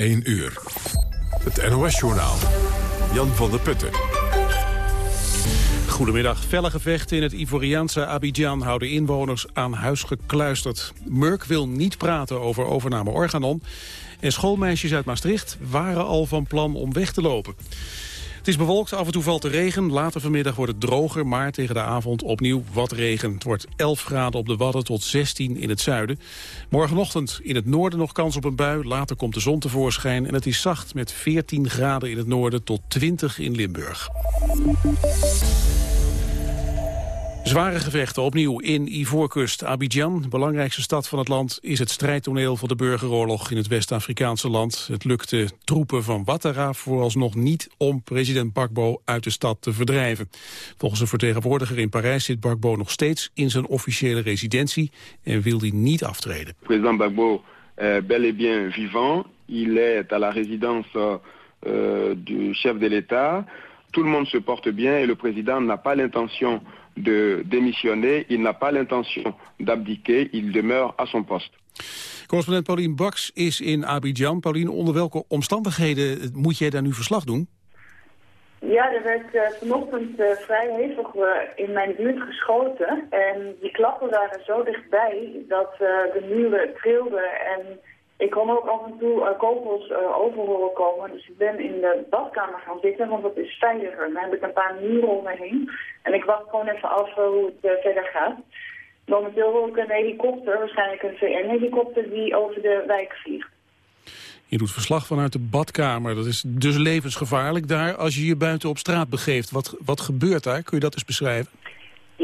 1 uur. Het NOS-journaal. Jan van der Putten. Goedemiddag. Felle gevechten in het Ivoriaanse Abidjan houden inwoners aan huis gekluisterd. Murk wil niet praten over overname Organon. En schoolmeisjes uit Maastricht waren al van plan om weg te lopen. Het is bewolkt, af en toe valt de regen. Later vanmiddag wordt het droger, maar tegen de avond opnieuw wat regen. Het wordt 11 graden op de Wadden tot 16 in het zuiden. Morgenochtend in het noorden nog kans op een bui. Later komt de zon tevoorschijn en het is zacht met 14 graden in het noorden tot 20 in Limburg. Zware gevechten opnieuw in Ivoorkust. Abidjan, belangrijkste stad van het land, is het strijdtoneel van de burgeroorlog in het West-Afrikaanse land. Het lukte troepen van Ouattara vooralsnog niet om president Bakbo uit de stad te verdrijven. Volgens een vertegenwoordiger in Parijs zit Bakbo nog steeds in zijn officiële residentie en wil hij niet aftreden. President Bakbo est bel et bien vivant. Il est à la résidence euh, du chef de l'État. Tout le monde se porte bien et le président n'a pas l'intention de démissionner. Il n'a pas l'intention d'abdiquer. Il demeure à son poste. Correspondent Paulien Baks is in Abidjan. Paulien, onder welke omstandigheden moet jij daar nu verslag doen? Ja, er werd uh, vanochtend uh, vrij hevig uh, in mijn buurt geschoten. En die klappen waren zo dichtbij dat de muren trilden en ik kon ook af en toe uh, kogels uh, over horen komen. Dus ik ben in de badkamer gaan zitten, want dat is veiliger. Dan heb ik een paar muren om me heen. En ik wacht gewoon even af uh, hoe het verder gaat. Momenteel hoor ik een helikopter, waarschijnlijk een VN-helikopter, die over de wijk vliegt. Je doet verslag vanuit de badkamer. Dat is dus levensgevaarlijk daar als je je buiten op straat begeeft. Wat, wat gebeurt daar? Kun je dat eens beschrijven?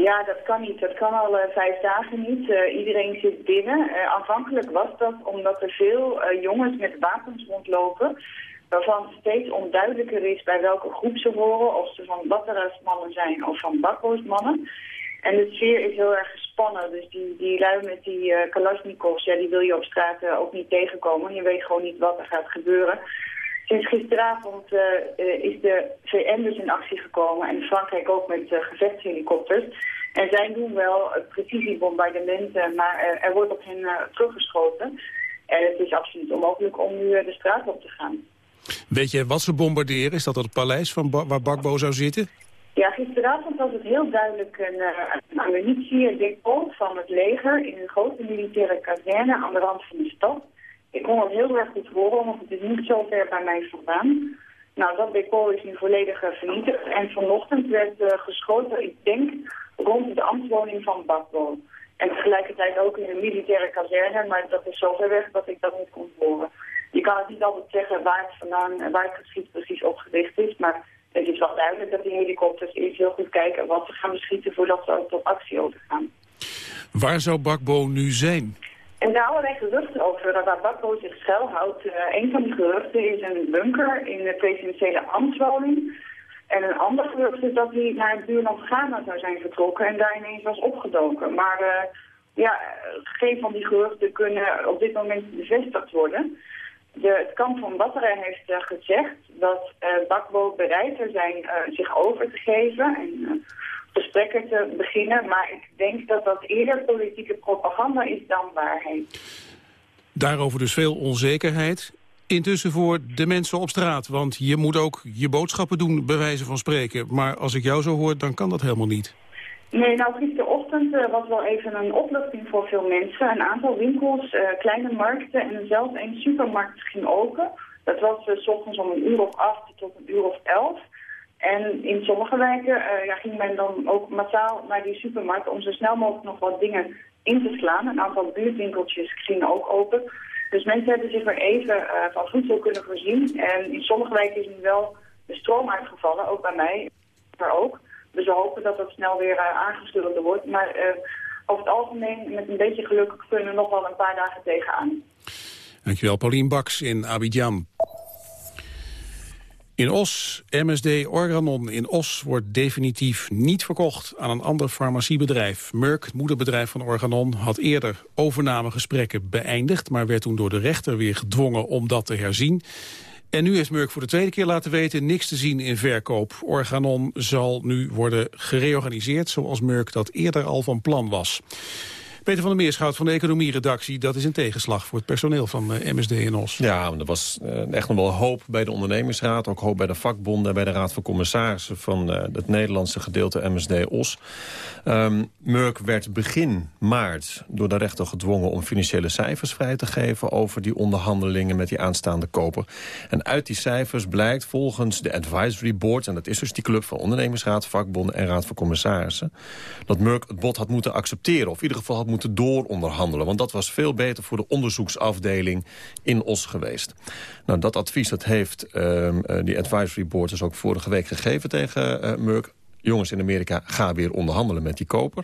Ja, dat kan niet. Dat kan al uh, vijf dagen niet. Uh, iedereen zit binnen. Uh, aanvankelijk was dat omdat er veel jongens met wapens rondlopen... waarvan steeds onduidelijker is bij welke groep ze horen... of ze van Battera's mannen zijn of van Bakko's mannen. En de sfeer is heel erg gespannen. Dus die, die lui met die Kalashnikovs, ja, die wil je op straat ook niet tegenkomen. Je weet gewoon niet wat er gaat gebeuren. Sinds gisteravond uh, is de VN dus in actie gekomen en Frankrijk ook met uh, gevechtshelikopters. En zij doen wel precisiebombardementen, maar er wordt op hen teruggeschoten. En het is absoluut onmogelijk om nu de straat op te gaan. Weet je wat ze bombarderen? Is dat het paleis van ba waar Bakbo zou zitten? Ja, gisteravond was het heel duidelijk een uh, ammunitie depot van het leger in een grote militaire kazerne aan de rand van de stad. Ik kon het heel erg goed horen, want het is niet zo ver bij mij vandaan. Nou, dat decor is nu volledig vernietigd. En vanochtend werd uh, geschoten, ik denk, rond de ambtswoning van Bakbo. En tegelijkertijd ook in een militaire kazerne, maar dat is zo ver weg dat ik dat niet kon horen. Je kan het niet altijd zeggen waar het vandaan, waar het geschiet precies op gericht is, maar het is wel duidelijk dat die helikopters eerst heel goed kijken wat ze gaan beschieten voordat ze ook tot actie overgaan. Waar zou Bakbo nu zijn? En daar allerlei geruchten over waar Bakbo zich schuilhoudt. Uh, een van die geruchten is een bunker in de presidentiële ambtswoning. En een ander gerucht is dat hij naar het buurland Ghana zou zijn vertrokken en daar ineens was opgedoken. Maar uh, ja, geen van die geruchten kunnen op dit moment bevestigd worden. De, het kamp van Batterij heeft uh, gezegd dat Bakbo bereid zou zijn zich over te geven en gesprekken te beginnen. Maar ik denk dat dat eerder politieke propaganda is dan waarheid. Daarover dus veel onzekerheid. Intussen voor de mensen op straat, want je moet ook je boodschappen doen, bij wijze van spreken. Maar als ik jou zo hoor, dan kan dat helemaal niet. Nee, nou gisterochtend uh, was wel even een opluchting voor veel mensen. Een aantal winkels, uh, kleine markten en zelfs een supermarkt ging open. Dat was uh, s ochtends om een uur of acht tot een uur of elf. En in sommige wijken uh, ja, ging men dan ook massaal naar die supermarkt om zo snel mogelijk nog wat dingen in te slaan. Een aantal buurtwinkeltjes gingen ook open. Dus mensen hebben zich weer even uh, van voedsel kunnen voorzien. En in sommige wijken is nu wel de stroom uitgevallen, ook bij mij, maar ook. Dus we hopen dat dat snel weer uh, aangestuurd wordt. Maar over het algemeen, met een beetje geluk, kunnen we nog wel een paar dagen tegenaan. Dankjewel, Paulien Baks in Abidjan. In Os, MSD Organon in Os wordt definitief niet verkocht aan een ander farmaciebedrijf. Merck, het moederbedrijf van Organon, had eerder overnamegesprekken beëindigd... maar werd toen door de rechter weer gedwongen om dat te herzien. En nu heeft Merck voor de tweede keer laten weten niks te zien in verkoop. Organon zal nu worden gereorganiseerd zoals Merck dat eerder al van plan was. Peter van der Meerschout van de economieredactie. Dat is een tegenslag voor het personeel van uh, MSD en OS. Ja, er was uh, echt nog wel hoop bij de ondernemingsraad. Ook hoop bij de vakbonden en bij de raad van commissarissen... van uh, het Nederlandse gedeelte MSD-OS. Um, ehm, Merck werd begin maart door de rechter gedwongen... om financiële cijfers vrij te geven over die onderhandelingen... met die aanstaande koper. En uit die cijfers blijkt volgens de Advisory Board... en dat is dus die club van ondernemingsraad, vakbonden en raad van commissarissen... dat Merck het bod had moeten accepteren... of in ieder geval had moeten dooronderhandelen. Want dat was veel beter voor de onderzoeksafdeling in Os geweest. Nou, dat advies dat heeft um, die Advisory Board dus ook vorige week gegeven tegen uh, Merck jongens in Amerika, ga weer onderhandelen met die koper.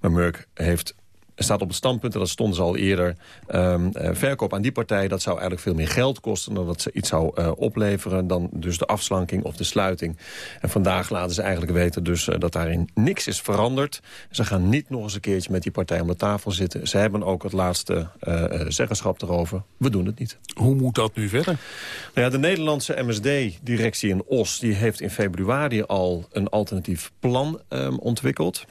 Maar Merck heeft staat op het standpunt, en dat stonden ze al eerder... Um, verkoop aan die partij, dat zou eigenlijk veel meer geld kosten... dan dat ze iets zou uh, opleveren dan dus de afslanking of de sluiting. En vandaag laten ze eigenlijk weten dus uh, dat daarin niks is veranderd. Ze gaan niet nog eens een keertje met die partij om de tafel zitten. Ze hebben ook het laatste zeggenschap erover. We doen het niet. Hoe moet dat nu verder? Nou ja, de Nederlandse MSD-directie in Os... die heeft in februari al een alternatief plan um, ontwikkeld...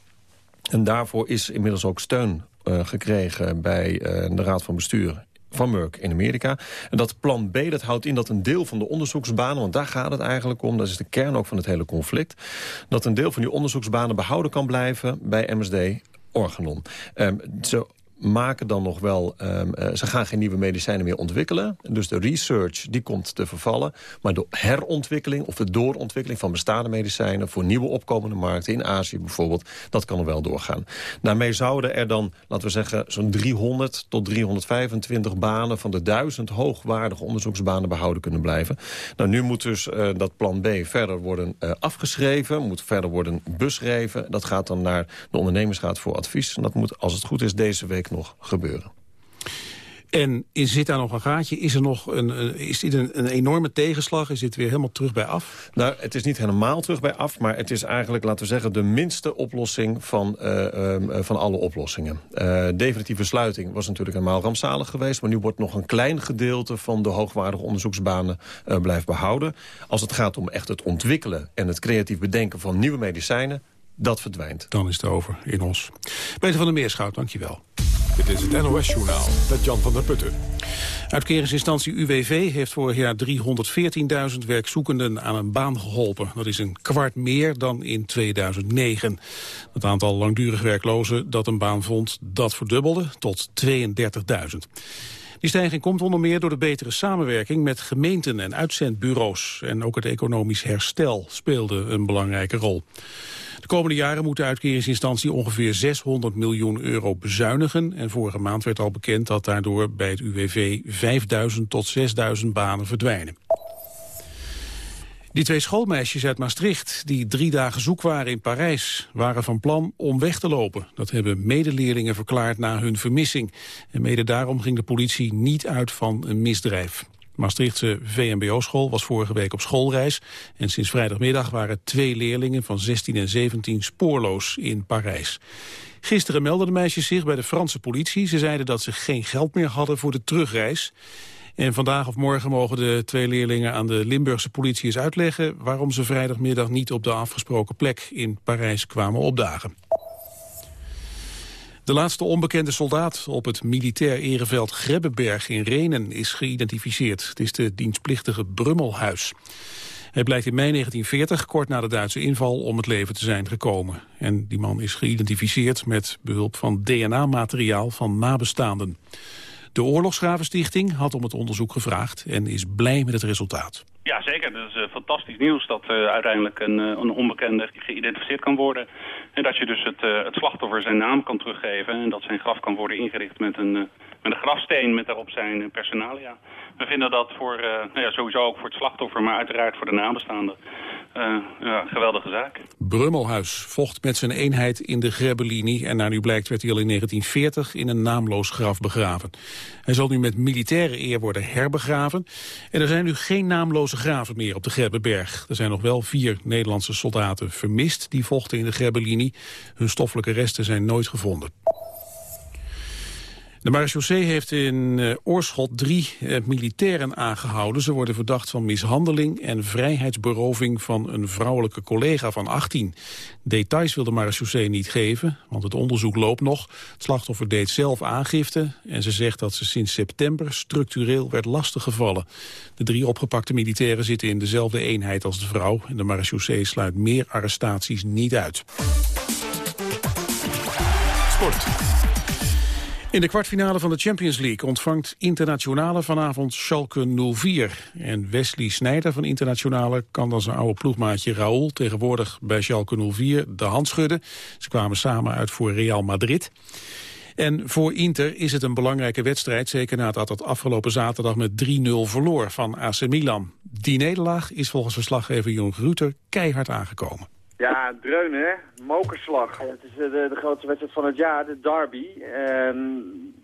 En daarvoor is inmiddels ook steun gekregen bij uh, de Raad van Bestuur van Merck in Amerika. En dat plan B dat houdt in dat een deel van de onderzoeksbanen... want daar gaat het eigenlijk om, dat is de kern ook van het hele conflict... dat een deel van die onderzoeksbanen behouden kan blijven bij MSD Organon. Zo maken dan nog wel... Um, uh, ze gaan geen nieuwe medicijnen meer ontwikkelen. Dus de research die komt te vervallen. Maar de herontwikkeling of de doorontwikkeling van bestaande medicijnen... voor nieuwe opkomende markten in Azië bijvoorbeeld... dat kan er wel doorgaan. Daarmee zouden er dan, laten we zeggen... zo'n 300 tot 325 banen van de duizend hoogwaardige onderzoeksbanen behouden kunnen blijven. Nou, nu moet dus uh, dat plan B verder worden uh, afgeschreven. Moet verder worden beschreven. Dat gaat dan naar de ondernemingsraad voor advies. En dat moet, als het goed is, deze week nog gebeuren. En zit daar nog een gaatje? Is, er nog een, is dit een, een, enorme tegenslag? Is dit weer helemaal terug bij af? Nou, het is niet helemaal terug bij af. Maar het is eigenlijk, laten we zeggen, de minste oplossing van, uh, um, van alle oplossingen. Uh, definitieve sluiting was natuurlijk helemaal rampzalig geweest. Maar nu wordt nog een klein gedeelte van de hoogwaardige onderzoeksbanen blijft behouden. Als het gaat om echt het ontwikkelen en het creatief bedenken van nieuwe medicijnen dat verdwijnt. Dan is het over in ons. Peter van der Meerschout, dankjewel. Dit is het NOS-journaal met Jan van der Putten. Uitkeringsinstantie UWV heeft vorig jaar 314.000 werkzoekenden aan een baan geholpen. Dat is een kwart meer dan in 2009. Het aantal langdurig werklozen dat een baan vond, dat verdubbelde tot 32.000. Die stijging komt onder meer door de betere samenwerking met gemeenten en uitzendbureaus. En ook het economisch herstel speelde een belangrijke rol. De komende jaren moet de uitkeringsinstantie ongeveer 600 miljoen euro bezuinigen. En vorige maand werd al bekend dat daardoor bij het UWV 5000 tot 6000 banen verdwijnen. Die twee schoolmeisjes uit Maastricht, die drie dagen zoek waren in Parijs, waren van plan om weg te lopen. Dat hebben medeleerlingen verklaard na hun vermissing. En mede daarom ging de politie niet uit van een misdrijf. Maastrichtse VMBO-school was vorige week op schoolreis. En sinds vrijdagmiddag waren twee leerlingen van 16 en 17 spoorloos in Parijs. Gisteren meldden de meisjes zich bij de Franse politie. Ze zeiden dat ze geen geld meer hadden voor de terugreis. En vandaag of morgen mogen de twee leerlingen aan de Limburgse politie eens uitleggen... waarom ze vrijdagmiddag niet op de afgesproken plek in Parijs kwamen opdagen. De laatste onbekende soldaat op het militair ereveld Grebbeberg in Renen is geïdentificeerd. Het is de dienstplichtige Brummelhuis. Hij blijkt in mei 1940, kort na de Duitse inval, om het leven te zijn gekomen. En die man is geïdentificeerd met behulp van DNA-materiaal van nabestaanden. De Oorlogsgravenstichting had om het onderzoek gevraagd en is blij met het resultaat. Ja, zeker. Dat is uh, fantastisch nieuws dat uh, uiteindelijk een, uh, een onbekende geïdentificeerd kan worden. En dat je dus het, het slachtoffer zijn naam kan teruggeven en dat zijn graf kan worden ingericht met een, met een grafsteen met daarop zijn personalia. We vinden dat voor, nou ja, sowieso ook voor het slachtoffer, maar uiteraard voor de nabestaanden uh, ja, geweldige zaak. Brummelhuis vocht met zijn eenheid in de Grebbelini... en naar nu blijkt werd hij al in 1940 in een naamloos graf begraven. Hij zal nu met militaire eer worden herbegraven... en er zijn nu geen naamloze graven meer op de Grebbeberg. Er zijn nog wel vier Nederlandse soldaten vermist... die vochten in de Grebbelini. Hun stoffelijke resten zijn nooit gevonden. De marechaussee heeft in uh, Oorschot drie uh, militairen aangehouden. Ze worden verdacht van mishandeling en vrijheidsberoving van een vrouwelijke collega van 18. Details wil de marechaussee niet geven, want het onderzoek loopt nog. Het slachtoffer deed zelf aangifte en ze zegt dat ze sinds september structureel werd lastiggevallen. De drie opgepakte militairen zitten in dezelfde eenheid als de vrouw en de marechaussee sluit meer arrestaties niet uit. Sport. In de kwartfinale van de Champions League ontvangt Internationale vanavond Schalke 04. En Wesley Sneijder van Internationale kan dan zijn oude ploegmaatje Raúl... tegenwoordig bij Schalke 04 de hand schudden. Ze kwamen samen uit voor Real Madrid. En voor Inter is het een belangrijke wedstrijd... zeker nadat het afgelopen zaterdag met 3-0 verloor van AC Milan. Die nederlaag is volgens verslaggever Jon Ruter keihard aangekomen. Ja, dreunen, hè? Mokerslag. Het is eh, de, de, grootste wedstrijd van het jaar, de derby. En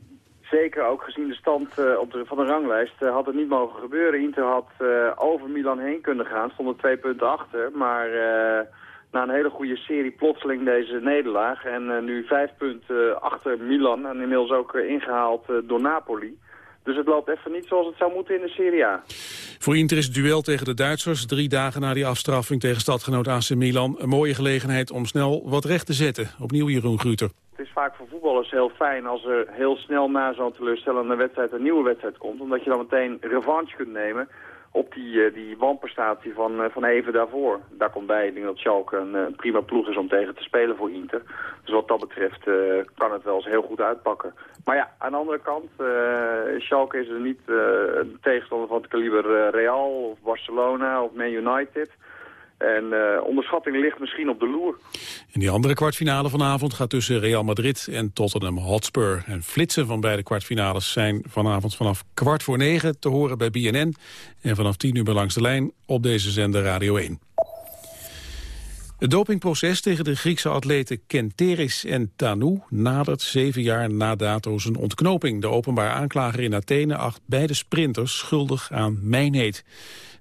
zeker ook gezien de stand uh, op de, van de ranglijst uh, had het niet mogen gebeuren. Inter had over Milan heen kunnen gaan, stonden twee punten achter. Maar na een hele goede serie plotseling deze nederlaag. En nu vijf punten achter Milan en inmiddels ook ingehaald door Napoli. Dus het loopt even niet zoals het zou moeten in de Serie A. Voor Inter is het duel tegen de Duitsers, drie dagen na die afstraffing tegen stadgenoot AC Milan, een mooie gelegenheid om snel wat recht te zetten. Opnieuw Jeroen Gruter. Het is vaak voor voetballers heel fijn als er heel snel na zo'n teleurstellende wedstrijd een nieuwe wedstrijd komt. Omdat je dan meteen revanche kunt nemen op die, uh, die wanprestatie van, uh, van even daarvoor. Daar komt bij, ik denk dat Schalke een, een, prima ploeg is om tegen te spelen voor Inter. Dus wat dat betreft uh, kan het wel eens heel goed uitpakken. Maar ja, aan de andere kant, Schalke is er niet een tegenstander van het kaliber Real of Barcelona of Man United... En uh, onderschatting ligt misschien op de loer. In die andere kwartfinale vanavond gaat tussen Real Madrid en Tottenham Hotspur. En flitsen van beide kwartfinales zijn vanavond vanaf kwart voor negen te horen bij BNN. En vanaf tien uur langs de lijn op deze zender Radio 1. Het dopingproces tegen de Griekse atleten Kenteris en Tanou nadert zeven jaar na dato zijn ontknoping. De openbaar aanklager in Athene acht beide sprinters schuldig aan mijnheid.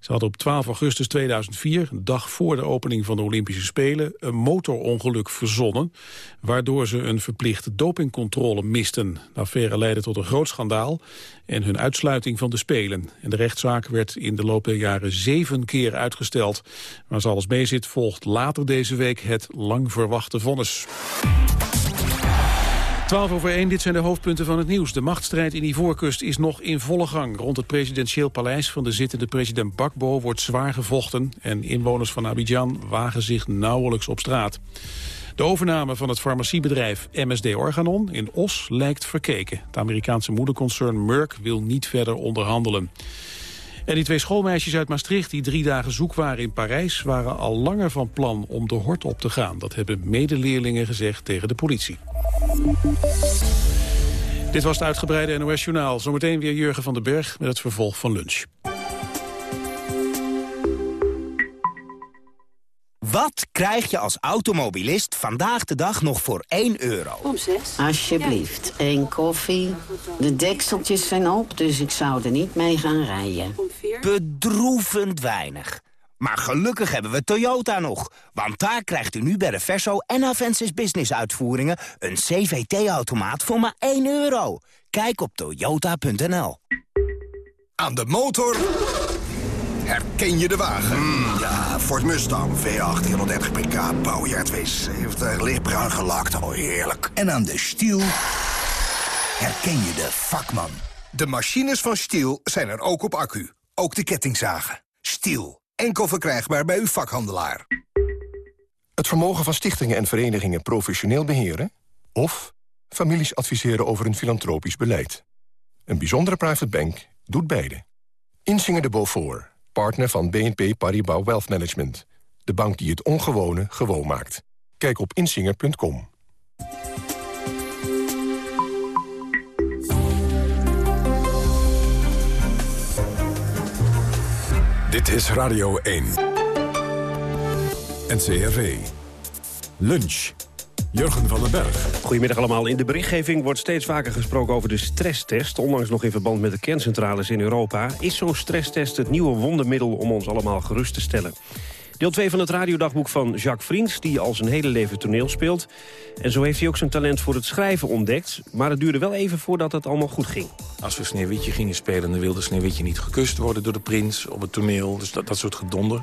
Ze hadden op 12 augustus 2004, een dag voor de opening van de Olympische Spelen, een motorongeluk verzonnen, waardoor ze een verplichte dopingcontrole misten. De affaire leidde tot een groot schandaal en hun uitsluiting van de Spelen. En de rechtszaak werd in de loop der jaren zeven keer uitgesteld. Maar als alles meezit volgt later deze week het lang verwachte vonnis. 12 over 1, dit zijn de hoofdpunten van het nieuws. De machtsstrijd in Ivoorkust is nog in volle gang. Rond het presidentieel paleis van de zittende president Bakbo wordt zwaar gevochten... en inwoners van Abidjan wagen zich nauwelijks op straat. De overname van het farmaciebedrijf MSD Organon in Os lijkt verkeken. Het Amerikaanse moederconcern Merck wil niet verder onderhandelen. En die twee schoolmeisjes uit Maastricht die drie dagen zoek waren in Parijs... waren al langer van plan om de hort op te gaan. Dat hebben medeleerlingen gezegd tegen de politie. Dit was het uitgebreide NOS-journaal. Zometeen weer Jurgen van den Berg met het vervolg van lunch. Wat krijg je als automobilist vandaag de dag nog voor 1 euro? Om 6. Alsjeblieft, één koffie. De dekseltjes zijn op, dus ik zou er niet mee gaan rijden. Bedroevend weinig. Maar gelukkig hebben we Toyota nog. Want daar krijgt u nu bij de Verso en Avensis Business uitvoeringen... een CVT-automaat voor maar 1 euro. Kijk op toyota.nl. Aan de motor herken je de wagen. Mm, ja, Ford Mustang, V8, 130 pk, bouwjaar 72, lichtbruin gelakt, oh heerlijk. En aan de stiel herken je de vakman. De machines van Stiel zijn er ook op accu. Ook de kettingzagen. Stiel. Enkel verkrijgbaar bij uw vakhandelaar. Het vermogen van stichtingen en verenigingen professioneel beheren? Of families adviseren over een filantropisch beleid? Een bijzondere private bank doet beide. Insinger de Beaufort, partner van BNP Paribas Wealth Management. De bank die het ongewone gewoon maakt. Kijk op insinger.com. Dit is Radio 1. NCRV. Lunch. Jurgen van den Berg. Goedemiddag allemaal. In de berichtgeving wordt steeds vaker gesproken over de stresstest. Onlangs nog in verband met de kerncentrales in Europa. Is zo'n stresstest het nieuwe wondermiddel om ons allemaal gerust te stellen? Deel 2 van het radiodagboek van Jacques Vriends, die al zijn hele leven toneel speelt. En zo heeft hij ook zijn talent voor het schrijven ontdekt. Maar het duurde wel even voordat het allemaal goed ging. Als we Sneeuwwitje gingen spelen, dan wilde Sneeuwwitje niet gekust worden door de prins op het toneel. Dus dat, dat soort gedonder.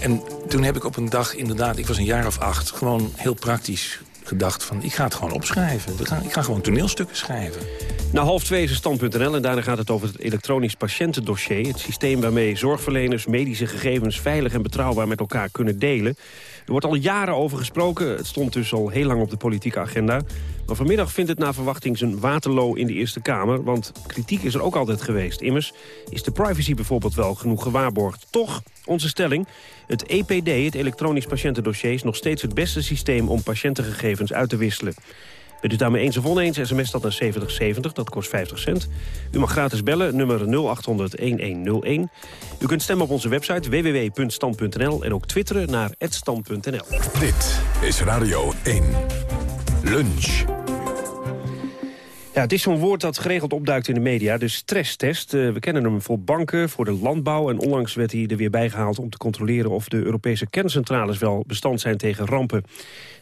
En toen heb ik op een dag inderdaad, ik was een jaar of acht... gewoon heel praktisch gedacht van, ik ga het gewoon opschrijven. Ik ga, ik ga gewoon toneelstukken schrijven. Na half twee is stand.nl en daarna gaat het over het elektronisch patiëntendossier. Het systeem waarmee zorgverleners medische gegevens veilig en betrouwbaar met elkaar kunnen delen. Er wordt al jaren over gesproken. Het stond dus al heel lang op de politieke agenda. Maar vanmiddag vindt het naar verwachting zijn Waterloo in de Eerste Kamer. Want kritiek is er ook altijd geweest. Immers is de privacy bijvoorbeeld wel genoeg gewaarborgd. Toch, onze stelling, het EPD, het elektronisch patiëntendossier... is nog steeds het beste systeem om patiëntengegevens uit te wisselen. Bent u daarmee eens of oneens, sms dat naar 7070, dat kost 50 cent. U mag gratis bellen, nummer 0800-1101. U kunt stemmen op onze website www.stand.nl en ook twitteren naar @stand.nl. Dit is Radio 1. Lunch. Ja, het is zo'n woord dat geregeld opduikt in de media, de stresstest. Uh, we kennen hem voor banken, voor de landbouw... en onlangs werd hij er weer bijgehaald om te controleren... of de Europese kerncentrales wel bestand zijn tegen rampen.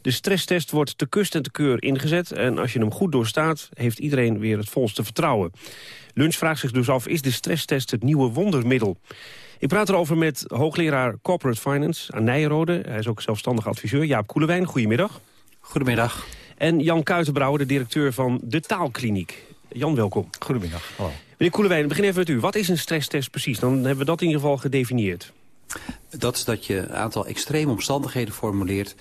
De stresstest wordt te kust en te keur ingezet... en als je hem goed doorstaat, heeft iedereen weer het volste vertrouwen. Lunch vraagt zich dus af, is de stresstest het nieuwe wondermiddel? Ik praat erover met hoogleraar Corporate Finance aan Nijrode. Hij is ook zelfstandig adviseur. Jaap Koelewijn, goedemiddag. Goedemiddag. En Jan Kuitenbrouwer, de directeur van de Taalkliniek. Jan, welkom. Goedemiddag. Hallo. Meneer Koelewijn, begin even met u. Wat is een stresstest precies? Dan hebben we dat in ieder geval gedefinieerd. Dat is dat je een aantal extreme omstandigheden formuleert.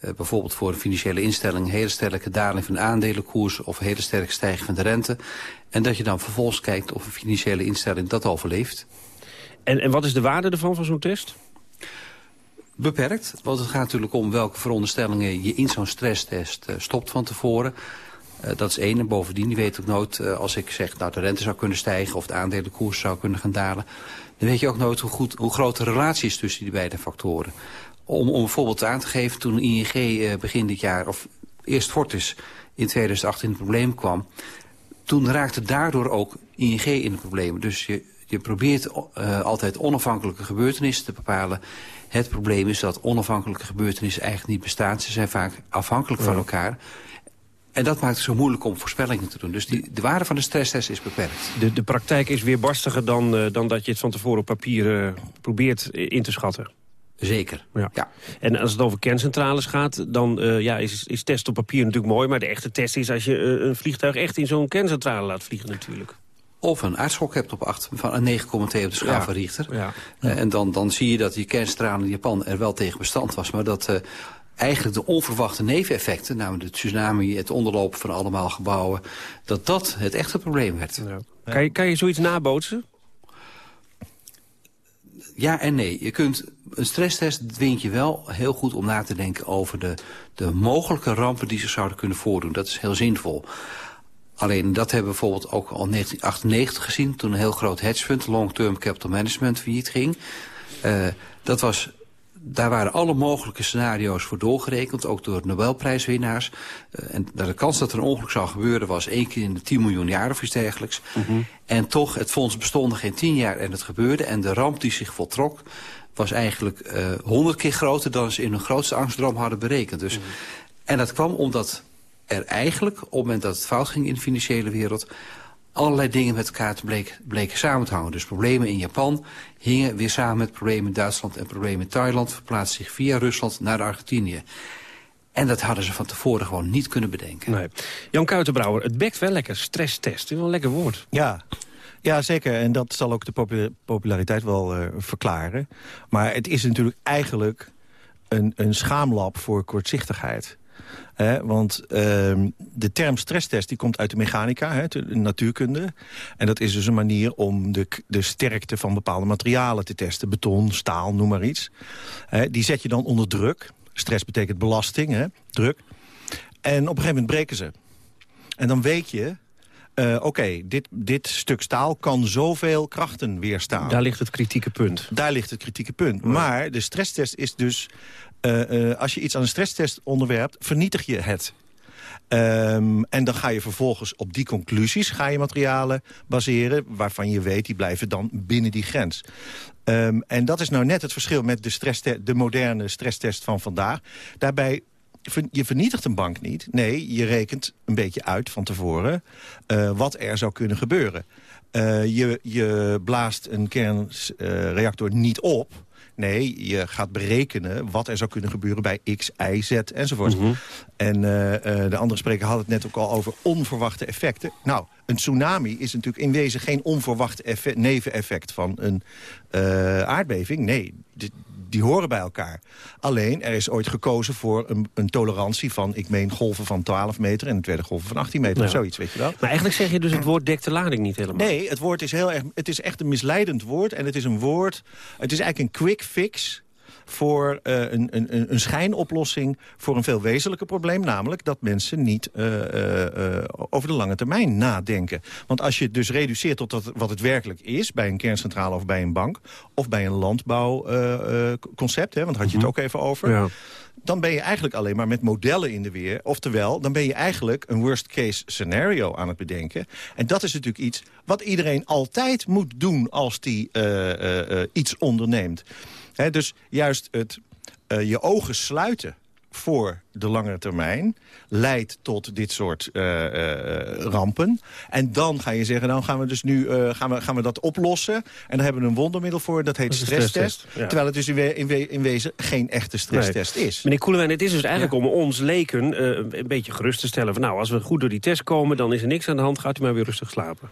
Uh, bijvoorbeeld voor een financiële instelling hele sterke daling van de aandelenkoers... of hele sterke stijging van de rente. En dat je dan vervolgens kijkt of een financiële instelling dat overleeft. En, en wat is de waarde ervan, van zo'n test? Beperkt, want het gaat natuurlijk om welke veronderstellingen je in zo'n stresstest uh, stopt van tevoren. Uh, dat is één. En bovendien, je weet ook nooit, uh, als ik zeg nou de rente zou kunnen stijgen of de aandelenkoers zou kunnen gaan dalen. Dan weet je ook nooit hoe, goed, hoe groot de relatie is tussen die beide factoren. Om, om een voorbeeld aan te geven, toen ING begin dit jaar, of eerst Fortis in 2008 in het probleem kwam. Toen raakte daardoor ook ING in de problemen. Dus je, je probeert altijd onafhankelijke gebeurtenissen te bepalen het probleem is dat onafhankelijke gebeurtenissen eigenlijk niet bestaan. Ze zijn vaak afhankelijk van elkaar. En dat maakt het zo moeilijk om voorspellingen te doen. Dus die, de waarde van de stresstest is beperkt. De, de praktijk is weer barstiger dan, uh, dan dat je het van tevoren op papier uh, probeert in te schatten. Zeker, ja. ja. En als het over kerncentrales gaat, dan uh, ja, is, is test op papier natuurlijk mooi... maar de echte test is als je een vliegtuig echt in zo'n kerncentrale laat vliegen natuurlijk. Of een aardschok hebt op 8, van een 9,2 op de schaal ja. van Richter. Ja. Uh, en dan, dan zie je dat die kernstralen in Japan er wel tegen bestand was. Maar dat uh, eigenlijk de onverwachte neveneffecten, namelijk de tsunami, het onderlopen van allemaal gebouwen, dat dat het echte probleem werd. Ja. Kan, je, kan je zoiets nabootsen? Ja en nee. Je kunt, een stresstest dwingt je wel heel goed om na te denken over de, de mogelijke rampen die zich zouden kunnen voordoen. Dat is heel zinvol. Alleen dat hebben we bijvoorbeeld ook al in 1998 gezien... toen een heel groot hedgefund, Long Term Capital Management, failliet ging. Uh, dat was, daar waren alle mogelijke scenario's voor doorgerekend, ook door Nobelprijswinnaars. Uh, en de kans dat er een ongeluk zou gebeuren was één keer in de 10 miljoen jaar of iets dergelijks. Mm -hmm. En toch, het fonds bestond geen 10 jaar en het gebeurde. En de ramp die zich voltrok was eigenlijk honderd uh, keer groter dan ze in hun grootste angstdroom hadden berekend. Dus, mm -hmm. En dat kwam omdat er eigenlijk, op het moment dat het fout ging in de financiële wereld... allerlei dingen met elkaar te bleek, bleken samen te hangen. Dus problemen in Japan hingen weer samen met problemen in Duitsland... en problemen in Thailand verplaatsten zich via Rusland naar Argentinië. En dat hadden ze van tevoren gewoon niet kunnen bedenken. Nee. Jan Kuitenbrouwer, het bekt wel lekker. Stresstest, dat is wel een lekker woord. Ja, ja, zeker. En dat zal ook de populariteit wel uh, verklaren. Maar het is natuurlijk eigenlijk een, een schaamlab voor kortzichtigheid. He, want uh, de term stresstest die komt uit de mechanica, he, de natuurkunde. En dat is dus een manier om de, de sterkte van bepaalde materialen te testen. Beton, staal, noem maar iets. He, die zet je dan onder druk. Stress betekent belasting, druk. En op een gegeven moment breken ze. En dan weet je, uh, oké, okay, dit, dit stuk staal kan zoveel krachten weerstaan. Daar ligt het kritieke punt. Daar ligt het kritieke punt. Maar de stresstest is dus... Uh, uh, als je iets aan een stresstest onderwerpt, vernietig je het. Ehm, en dan ga je vervolgens op die conclusies ga je materialen baseren... waarvan je weet, die blijven dan binnen die grens. Ehm, en dat is nou net het verschil met de, de moderne stresstest van vandaag. Daarbij je vernietigt een bank niet. Nee, je rekent een beetje uit van tevoren uh, wat er zou kunnen gebeuren. Je, je blaast een kernreactor niet op. Nee, je gaat berekenen wat er zou kunnen gebeuren bij X, Y, Z enzovoort. Mm En uh, de andere spreker had het net ook al over onverwachte effecten. Nou, een tsunami is natuurlijk in wezen geen onverwacht neveneffect van een uh, aardbeving. Nee, die horen bij elkaar. Alleen, er is ooit gekozen voor een, een tolerantie van... ik meen golven van 12 meter en een tweede golven van 18 meter of zoiets, weet je wel. Maar eigenlijk zeg je dus het woord dekte lading niet helemaal. Nee, het woord is heel erg... het is echt een misleidend woord en het is een woord... het is eigenlijk een quick fix voor uh, een, een, een schijnoplossing voor een veel wezenlijker probleem. Namelijk dat mensen niet uh, uh, over de lange termijn nadenken. Want als je het dus reduceert tot wat, wat het werkelijk is... bij een kerncentrale of bij een bank... of bij een landbouwconcept, want daar had je het mhm. ook even over... Ja dan ben je eigenlijk alleen maar met modellen in de weer. Oftewel, dan ben je eigenlijk een worst case scenario aan het bedenken. En dat is natuurlijk iets wat iedereen altijd moet doen als die uh, uh, iets onderneemt dus juist het uh, je ogen sluiten voor de langere termijn leidt tot dit soort uh, uh, rampen. En dan ga je zeggen, dan gaan we dus nu uh, gaan we, gaan we dat oplossen. En dan hebben we een wondermiddel voor, dat heet stresstest. Terwijl het dus in, we, in, we, in, wezen geen echte stresstest nee. is. Meneer Koelewijn, het is dus eigenlijk om ons leken een beetje gerust te stellen. Van, nou, als we goed door die test komen, dan is er niks aan de hand. Gaat u maar weer rustig slapen.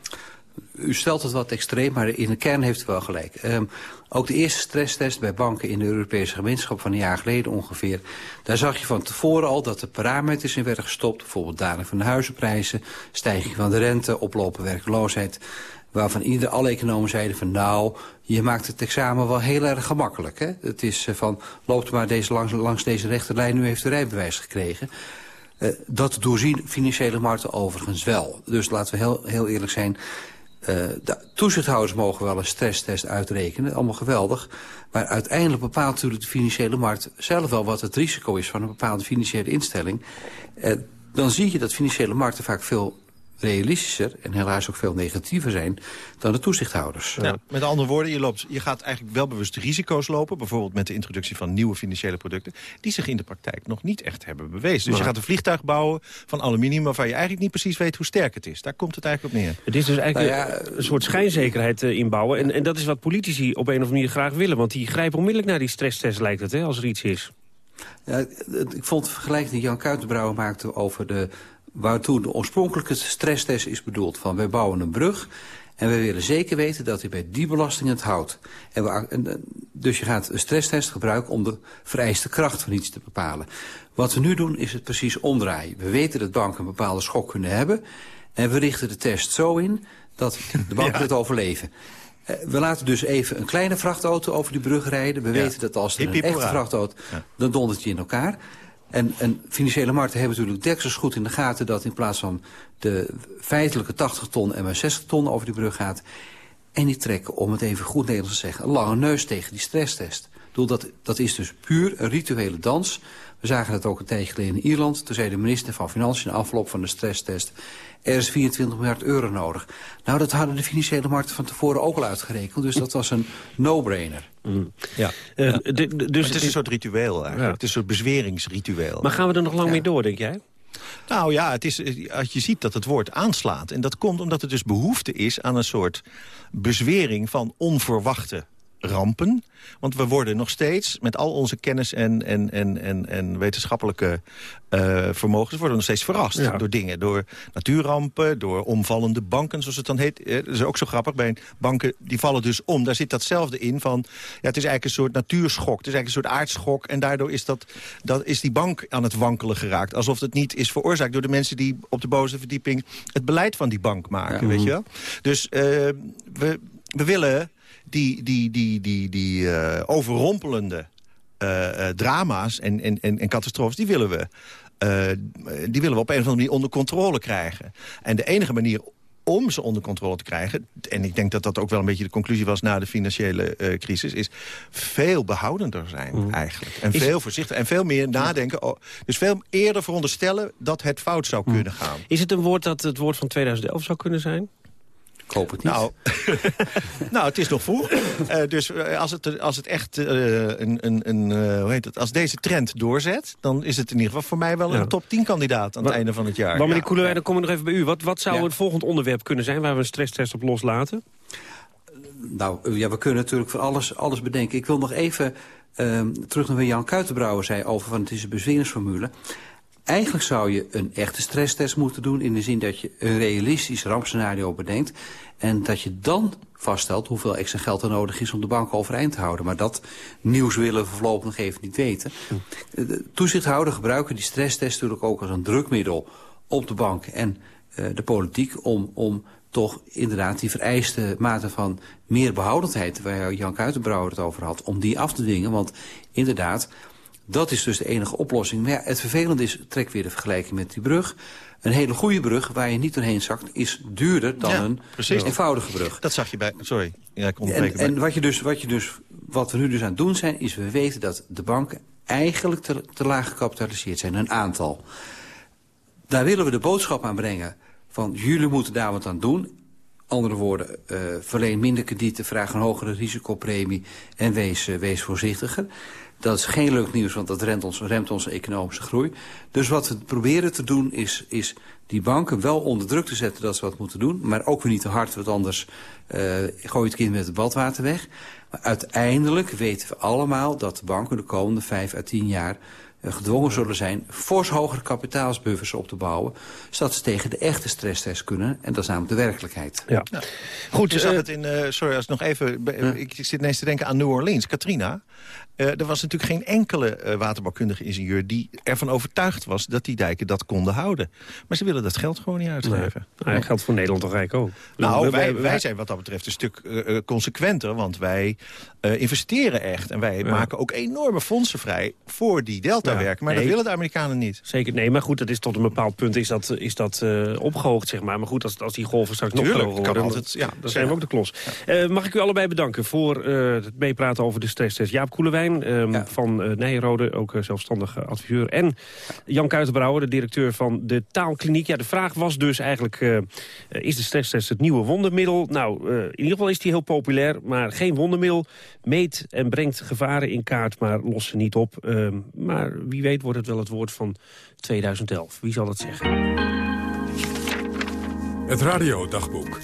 U stelt het wat extreem, maar in de kern heeft u wel gelijk. Um, ook de eerste stresstest bij banken in de Europese gemeenschap van een jaar geleden ongeveer. Daar zag je van tevoren al dat er parameters in werden gestopt. Bijvoorbeeld daling van de huizenprijzen, stijging van de rente, oplopen werkloosheid. Waarvan ieder, alle economen zeiden van nou, je maakt het examen wel heel erg gemakkelijk. Hè? Het is uh, van, loopt maar deze, langs, langs deze rechterlijn, nu heeft u rijbewijs gekregen. Uh, dat doorzien financiële markten overigens wel. Dus laten we heel, heel eerlijk zijn de toezichthouders mogen wel een stresstest uitrekenen, allemaal geweldig. Maar uiteindelijk bepaalt natuurlijk de financiële markt zelf wel wat het risico is van een bepaalde financiële instelling. Uh, dan zie je dat financiële markten vaak veel realistischer en helaas ook veel negatiever zijn dan de toezichthouders. Ja, met andere woorden, je, loopt, je gaat eigenlijk wel bewust risico's lopen... bijvoorbeeld met de introductie van nieuwe financiële producten... die zich in de praktijk nog niet echt hebben bewezen. Dus je gaat een vliegtuig bouwen van aluminium... waarvan je eigenlijk niet precies weet hoe sterk het is. Daar komt het eigenlijk op neer. Het is dus eigenlijk nou een soort schijnzekerheid uh, inbouwen. En, en dat is wat politici op een of andere manier graag willen. Want die grijpen onmiddellijk naar die stresstest, lijkt het, hè, als er iets is. Ja, ik vond het vergelijking die Jan Kuitenbrouwer maakte over de waartoe de oorspronkelijke stresstest is bedoeld. Van wij bouwen een brug en we willen zeker weten dat u bij die belasting het houdt. En we, dus je gaat een stresstest gebruiken om de vereiste kracht van iets te bepalen. Wat we nu doen is het precies omdraaien. We weten dat banken een bepaalde schok kunnen hebben. En we richten de test zo in dat de banken het overleven. Eh, we laten dus even een kleine vrachtauto over die brug rijden. We weten dat als er een echte vrachtauto... dan dondert hij in elkaar. En, en financiële markten hebben natuurlijk deksels goed in de gaten... dat in plaats van de feitelijke 80 ton en maar 60 ton over die brug gaat... en die trekken, om het even goed Nederlands te zeggen... een lange neus tegen die stresstest. Dat, dat is dus puur een rituele dans. We zagen dat ook een tijdje geleden in Ierland. Toen zei de minister van Financiën in afloop van de stresstest... er is 24 miljard euro nodig. Nou, dat hadden de financiële markten van tevoren ook al uitgerekend. Dus dat was een no-brainer. Mm. Ja. Uh, ja. dus het is een soort ritueel eigenlijk. Ja. Het is een soort bezweringsritueel. Maar gaan we er nog lang mee door, denk jij? Nou ja, het is, als je ziet dat het woord aanslaat. En dat komt omdat er dus behoefte is aan een soort bezwering van onverwachte rampen. Want we worden nog steeds, met al onze kennis en, en, en, en, en wetenschappelijke uh, vermogens... worden nog steeds verrast door dingen. Door natuurrampen, door omvallende banken, zoals het dan heet. Eh, dat is ook zo grappig. Bij banken, die vallen dus om. Daar zit datzelfde in van... Ja, het is eigenlijk een soort natuurschok. Het is eigenlijk een soort aardschok. En daardoor is, dat, dat, is die bank aan het wankelen geraakt. Alsof het niet is veroorzaakt door de mensen die op de bovenste verdieping... het beleid van die bank maken, weet je wel? Dus uh, we, we willen die, die, die, die, die uh, overrompelende uh, drama's en, en, en, en catastrofes, die willen we... Die willen we op een of andere manier onder controle krijgen. En de enige manier om ze onder controle te krijgen... en ik denk dat dat ook wel een beetje de conclusie was... na de financiële uh, crisis... is veel behoudender zijn mm. eigenlijk. En veel voorzichtiger. En veel meer nadenken. Oh, dus veel eerder veronderstellen dat het fout zou mm. kunnen gaan. Is het een woord dat het woord van 2011 zou kunnen zijn? Ik hoop het niet. Nou, nou het is nog vroeg. Uh, dus eh, als het, als het echt uh, een, een, een hoe heet het, als deze trend doorzet... dan is het in ieder geval voor mij wel een top 10 kandidaat aan het einde van het jaar. Maar meneer ja. Koelewijn, dan komen we nog even bij u. Wat, wat zou het volgend onderwerp kunnen zijn waar we een stresstest op loslaten? Nou, ja, we kunnen natuurlijk voor alles, alles bedenken. Ik wil nog even uh, terug naar wat Jan Kuitenbrouwer zei over van het is een bezweringsformule. Eigenlijk zou je een echte stresstest moeten doen... in de zin dat je een realistisch rampscenario bedenkt... en dat je dan vaststelt hoeveel extra geld er nodig is... om de bank overeind te houden. Maar dat nieuws willen we voorlopig nog even niet weten. De toezichthouder gebruiken die stresstest natuurlijk ook als een drukmiddel... op de bank en uh, de politiek om, om toch inderdaad die vereiste mate van meer behoudendheid... waar Jan Kuitenbrouwer het over had, om die af te dwingen. Want inderdaad, dat is dus de enige oplossing. Maar ja, het vervelende is, trek weer de vergelijking met die brug. Een hele goede brug waar je niet doorheen zakt... is duurder dan een precies. eenvoudige brug. Dat zag je bij... Sorry, ja, ik En, en wat, je dus, wat, je dus, wat we nu dus aan het doen zijn... is we weten dat de banken eigenlijk te, te laag gecapitaliseerd zijn. Een aantal. Daar willen we de boodschap aan brengen van... jullie moeten daar wat aan doen. Andere woorden, uh, verleen minder kredieten, vraag een hogere risicopremie... en wees, uh, wees voorzichtiger. Dat is geen leuk nieuws, want dat remt, ons, remt onze economische groei. Dus wat we proberen te doen is, is die banken wel onder druk te zetten dat ze wat moeten doen. Maar ook weer niet te hard, want anders uh, gooi het kind met het badwater weg. Maar uiteindelijk weten we allemaal dat de banken de komende vijf à tien jaar gedwongen zullen zijn fors hogere kapitaalsbuffers op te bouwen, zodat ze tegen de echte stresstest kunnen. En dat is namelijk de werkelijkheid. Ja. ja. Goed, je zag uh, het in, uh, sorry, als nog even, ik zit ineens te denken aan New Orleans, Katrina. Uh, er was natuurlijk geen enkele uh, waterbouwkundige ingenieur... die ervan overtuigd was dat die dijken dat konden houden. Maar ze willen dat geld gewoon niet uitgeven. Nee. Nou, geldt voor Nederland toch eigenlijk ook? Nou, wij, wij zijn wat dat betreft een stuk uh, consequenter... want wij investeren echt. En wij ja. maken ook enorme fondsen vrij voor die deltawerken. Maar nee, dat willen de Amerikanen niet. Zeker, nee, maar goed, dat is tot een bepaald punt is dat, is dat opgehoogd, zeg maar. Maar goed, als, als die golven straks nog groter worden... Ja, dan zijn we ook de klos. mag ik u allebei bedanken voor het meepraten over de stresstest. Jaap Koelewijn um, ja. van Nijrode, ook zelfstandig adviseur. En Jan Kuitenbrouwer, de directeur van de Taalkliniek. Ja, de vraag was dus eigenlijk, is de stresstest het nieuwe wondermiddel? Nou, in ieder geval is die heel populair, maar geen wondermiddel. Meet en brengt gevaren in kaart, maar lost ze niet op. Ehm, maar wie weet wordt het wel het woord van 2011. Wie zal het zeggen? Het radiodagboek.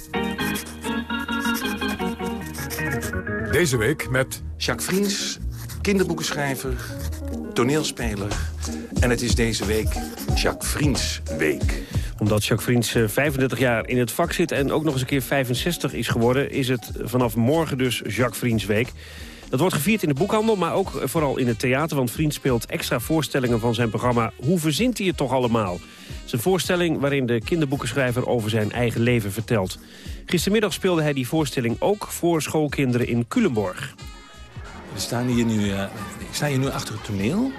Deze week met... Jacques Vriends, kinderboekenschrijver, toneelspeler. En het is deze week Jacques Vriends Week omdat Jacques Vriends 35 jaar in het vak zit en ook nog eens een keer 65 is geworden... is het vanaf morgen dus Jacques Vriends Week. Dat wordt gevierd in de boekhandel, maar ook vooral in het theater... want Vriend speelt extra voorstellingen van zijn programma Hoe verzint hij het toch allemaal? Zijn voorstelling waarin de kinderboekenschrijver over zijn eigen leven vertelt. Gistermiddag speelde hij die voorstelling ook voor schoolkinderen in Culemborg. We staan hier nu, uh, ik sta hier nu achter het toneel.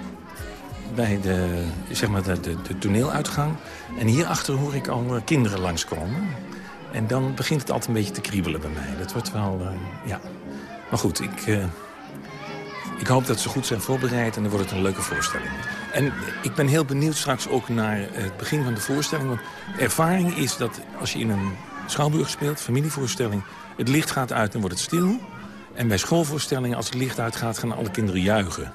Bij de, zeg maar de, de, toneeluitgang. En hierachter hoor ik al uh, kinderen langskomen. En dan begint het altijd een beetje te kriebelen bij mij. Dat wordt wel, uh, ja. Maar goed, ik, ik hoop dat ze goed zijn voorbereid en dan wordt het een leuke voorstelling. En ik ben heel benieuwd straks ook naar het begin van de voorstelling. Want ervaring is dat als je in een schouwburg speelt, familievoorstelling... het licht gaat uit en wordt het stil. En bij schoolvoorstellingen, als het licht uitgaat, gaan alle kinderen juichen.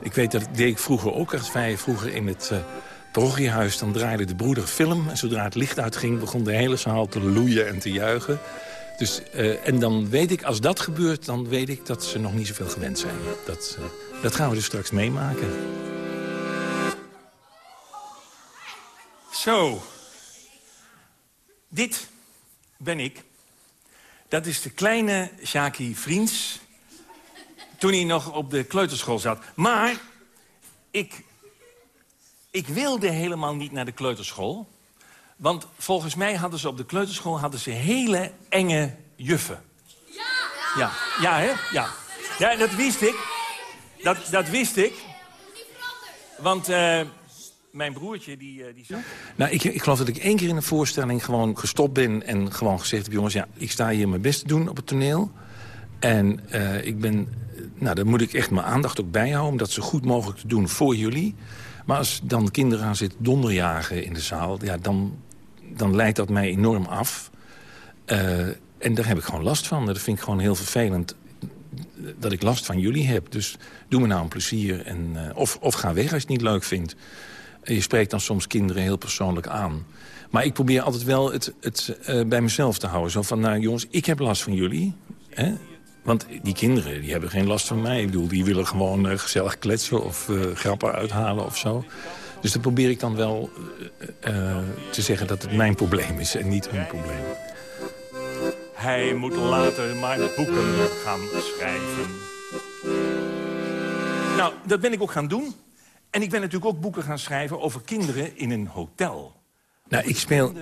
Ik weet dat ik vroeger ook. Als wij vroeger in het uh, parochiehuis, dan draaide de broeder film. En zodra het licht uitging, begon de hele zaal te loeien en te juichen. Dus, uh, en dan weet ik, als dat gebeurt, dan weet ik dat ze nog niet zoveel gewend zijn. Dat, uh, dat gaan we dus straks meemaken. Zo. Dit ben ik. Dat is de kleine Sjaki Vriends. Toen hij nog op de kleuterschool zat. Maar ik, ik wilde helemaal niet naar de kleuterschool. Want volgens mij hadden ze op de kleuterschool hadden ze hele enge juffen. Ja! Ja, ja hè? Ja. Ja, dat wist ik. Dat, dat wist ik. Want uh, mijn broertje die, die zag... Nou, ik, ik geloof dat ik één keer in een voorstelling gewoon gestopt ben... en gewoon gezegd heb, jongens, ja, ik sta hier mijn best te doen op het toneel. En ik ben... Nou, daar moet ik echt mijn aandacht ook bijhouden... om dat zo goed mogelijk te doen voor jullie. Maar als dan kinderen aan zitten donderjagen in de zaal... Ja, dan, dan leidt dat mij enorm af. en daar heb ik gewoon last van. Dat vind ik gewoon heel vervelend dat ik last van jullie heb. Dus doe me nou een plezier. En, uh, of, of ga weg als je het niet leuk vindt. Je spreekt dan soms kinderen heel persoonlijk aan. Maar ik probeer altijd wel het, het uh, bij mezelf te houden. Zo van, nou jongens, ik heb last van jullie. Hè? Want die kinderen die hebben geen last van mij. Ik bedoel, die willen gewoon gezellig kletsen of grappen uithalen of zo. Dus dan probeer ik dan wel te zeggen dat het mijn probleem is en niet hun probleem. Hij moet later maar boeken gaan schrijven. Nou, dat ben ik ook gaan doen. En ik ben natuurlijk ook boeken gaan schrijven over kinderen in een hotel. Nou, ik speel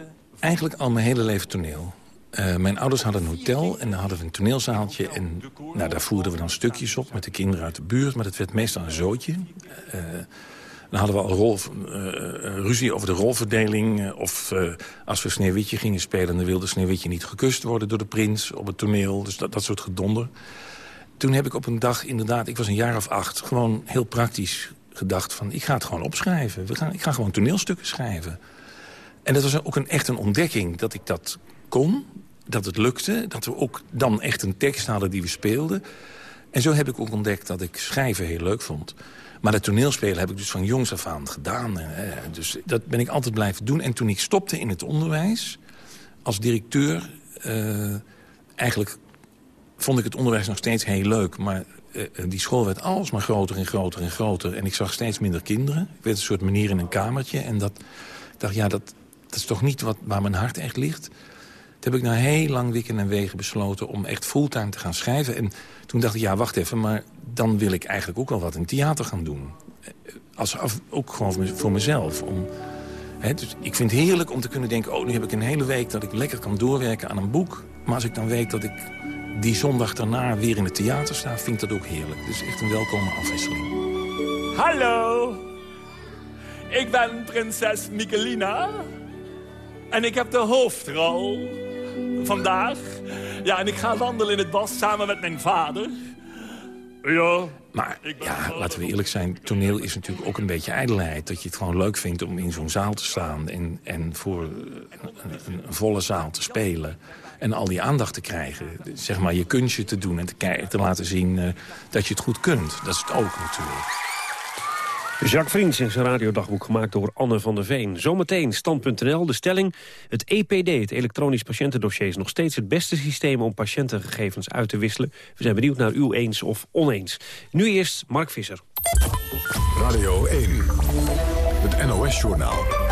eigenlijk al mijn hele leven toneel. Uh, mijn ouders hadden een hotel en dan hadden we een toneelzaaltje. En nou, daar voerden we dan stukjes op met de kinderen uit de buurt. Maar dat werd meestal een zootje. Uh, dan hadden we al rol, uh, ruzie over de rolverdeling. of als we Sneeuwwitje gingen spelen... dan wilde Sneeuwwitje niet gekust worden door de prins op het toneel. Dus dat, dat soort gedonder. Toen heb ik op een dag inderdaad, ik was een jaar of acht... gewoon heel praktisch gedacht van, ik ga het gewoon opschrijven. We gaan, ik ga gewoon toneelstukken schrijven. En dat was ook een, echt een ontdekking dat ik dat kon. Dat het lukte. Dat we ook dan echt een tekst hadden die we speelden. En zo heb ik ook ontdekt dat ik schrijven heel leuk vond. Maar het toneelspelen heb ik dus van jongs af aan gedaan. Dus dat ben ik altijd blijven doen. En toen ik stopte in het onderwijs, als directeur... Uh, eigenlijk vond ik het onderwijs nog steeds heel leuk. Maar uh, die school werd alsmaar groter en groter en groter. En ik zag steeds minder kinderen. Ik werd een soort meneer in een kamertje. En dat, ik dacht, ja, dat, dat is toch niet wat, waar mijn hart echt ligt. Toen heb ik na heel lang wikken en wegen besloten om echt fulltime te gaan schrijven. En toen dacht ik, ja, wacht even, maar dan wil ik eigenlijk ook wel wat in theater gaan doen. Als, ook gewoon voor mezelf. Om, hè, dus ik vind het heerlijk om te kunnen denken... oh, nu heb ik een hele week dat ik lekker kan doorwerken aan een boek. Maar als ik dan weet dat ik die zondag daarna weer in het theater sta... vind ik dat ook heerlijk. Dus echt een welkome afwisseling. Hallo, ik ben prinses Michelina. En ik heb de hoofdrol vandaag. Ja, en ik ga wandelen in het bos samen met mijn vader. Ja. Maar ja, laten we eerlijk zijn, toneel is natuurlijk ook een beetje ijdelheid. Dat je het gewoon leuk vindt om in zo'n zaal te staan... en, en voor een, een, volle zaal te spelen en al die aandacht te krijgen. Zeg maar je kunstje te doen en te, te laten zien uh, dat je het goed kunt. Dat is het ook natuurlijk. Jacques Vriends in zijn radiodagboek gemaakt door Anne van der Veen. Zometeen stand.nl, de stelling. Het EPD, het elektronisch patiëntendossier, is nog steeds het beste systeem om patiëntengegevens uit te wisselen. We zijn benieuwd naar u eens of oneens. Nu eerst Mark Visser. Radio 1, het NOS-journaal.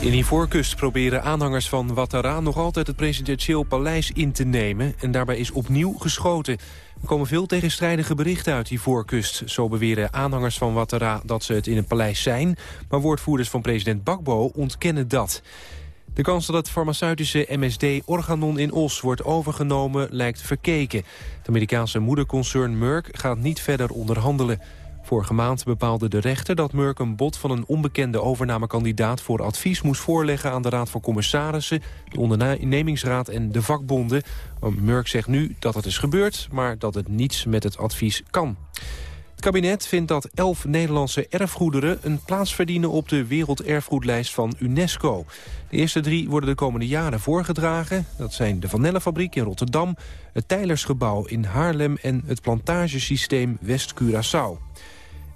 In Ivoorkust proberen aanhangers van Ouattara nog altijd het presidentieel paleis in te nemen. En daarbij is opnieuw geschoten. Er komen veel tegenstrijdige berichten uit Ivoorkust. Zo beweren aanhangers van Ouattara dat ze het in een paleis zijn. Maar woordvoerders van president Bakbo ontkennen dat. De kans dat het farmaceutische MSD Organon in Os wordt overgenomen lijkt verkeken. Het Amerikaanse moederconcern Merck gaat niet verder onderhandelen. Vorige maand bepaalde de rechter dat Merck een bod van een onbekende overnamekandidaat voor advies moest voorleggen aan de Raad van Commissarissen, de ondernemingsraad en de vakbonden. Merck zegt nu dat het is gebeurd, maar dat het niets met het advies kan. Het kabinet vindt dat elf Nederlandse erfgoederen een plaats verdienen op de werelderfgoedlijst van UNESCO. De eerste drie worden de komende jaren voorgedragen. Dat zijn de Van Nelle-fabriek in Rotterdam, het Tijlersgebouw in Haarlem en het plantagesysteem West-Curaçao.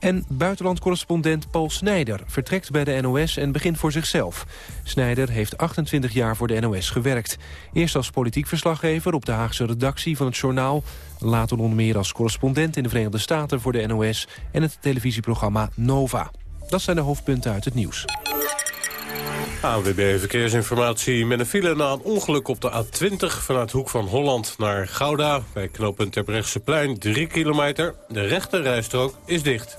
En buitenlandcorrespondent Paul Snijder vertrekt bij de NOS en begint voor zichzelf. Snijder heeft 28 jaar voor de NOS gewerkt. Eerst als politiek verslaggever op de Haagse redactie van het journaal. Later onder meer als correspondent in de Verenigde Staten voor de NOS... en het televisieprogramma Nova. Dat zijn de hoofdpunten uit het nieuws. AWB Verkeersinformatie met een file na een ongeluk op de A20... vanuit Hoek van Holland naar Gouda. Bij knooppunt plein 3 kilometer. De rechte rijstrook is dicht.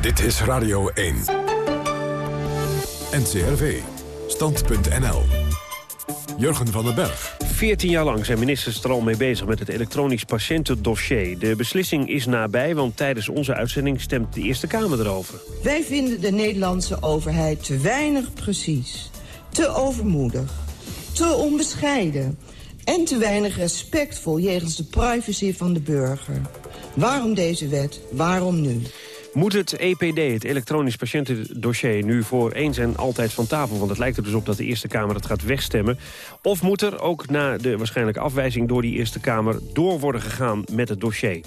Dit is Radio 1. NCRV. Stand.nl. Jurgen van den Berg. 14 jaar lang zijn ministers er al mee bezig met het elektronisch patiëntendossier. De beslissing is nabij, want tijdens onze uitzending stemt de Eerste Kamer erover. Wij vinden de Nederlandse overheid te weinig precies, te overmoedig, te onbescheiden en te weinig respectvol jegens de privacy van de burger. Waarom deze wet? Waarom nu? Moet het EPD, het elektronisch patiëntendossier, nu voor eens en altijd van tafel? Want het lijkt er dus op dat de Eerste Kamer het gaat wegstemmen. Of moet er ook na de waarschijnlijke afwijzing door die Eerste Kamer... door worden gegaan met het dossier?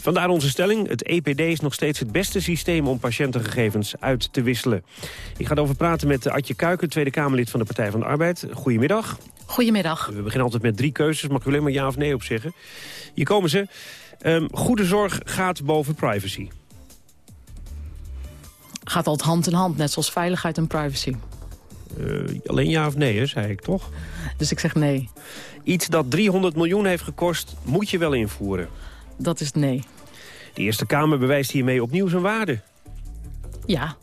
Vandaar onze stelling. Het EPD is nog steeds het beste systeem om patiëntengegevens uit te wisselen. Ik ga erover praten met Adje Kuiken, Tweede Kamerlid van de Partij van de Arbeid. Goedemiddag. Goedemiddag. We beginnen altijd met drie keuzes. Mag u alleen maar ja of nee op zeggen? Hier komen ze. Um, goede zorg gaat boven privacy gaat altijd hand in hand, net zoals veiligheid en privacy. Uh, alleen ja of nee, hè, zei ik toch? Dus ik zeg nee. Iets dat 300 miljoen heeft gekost, moet je wel invoeren? Dat is nee. De Eerste Kamer bewijst hiermee opnieuw zijn waarde. Ja.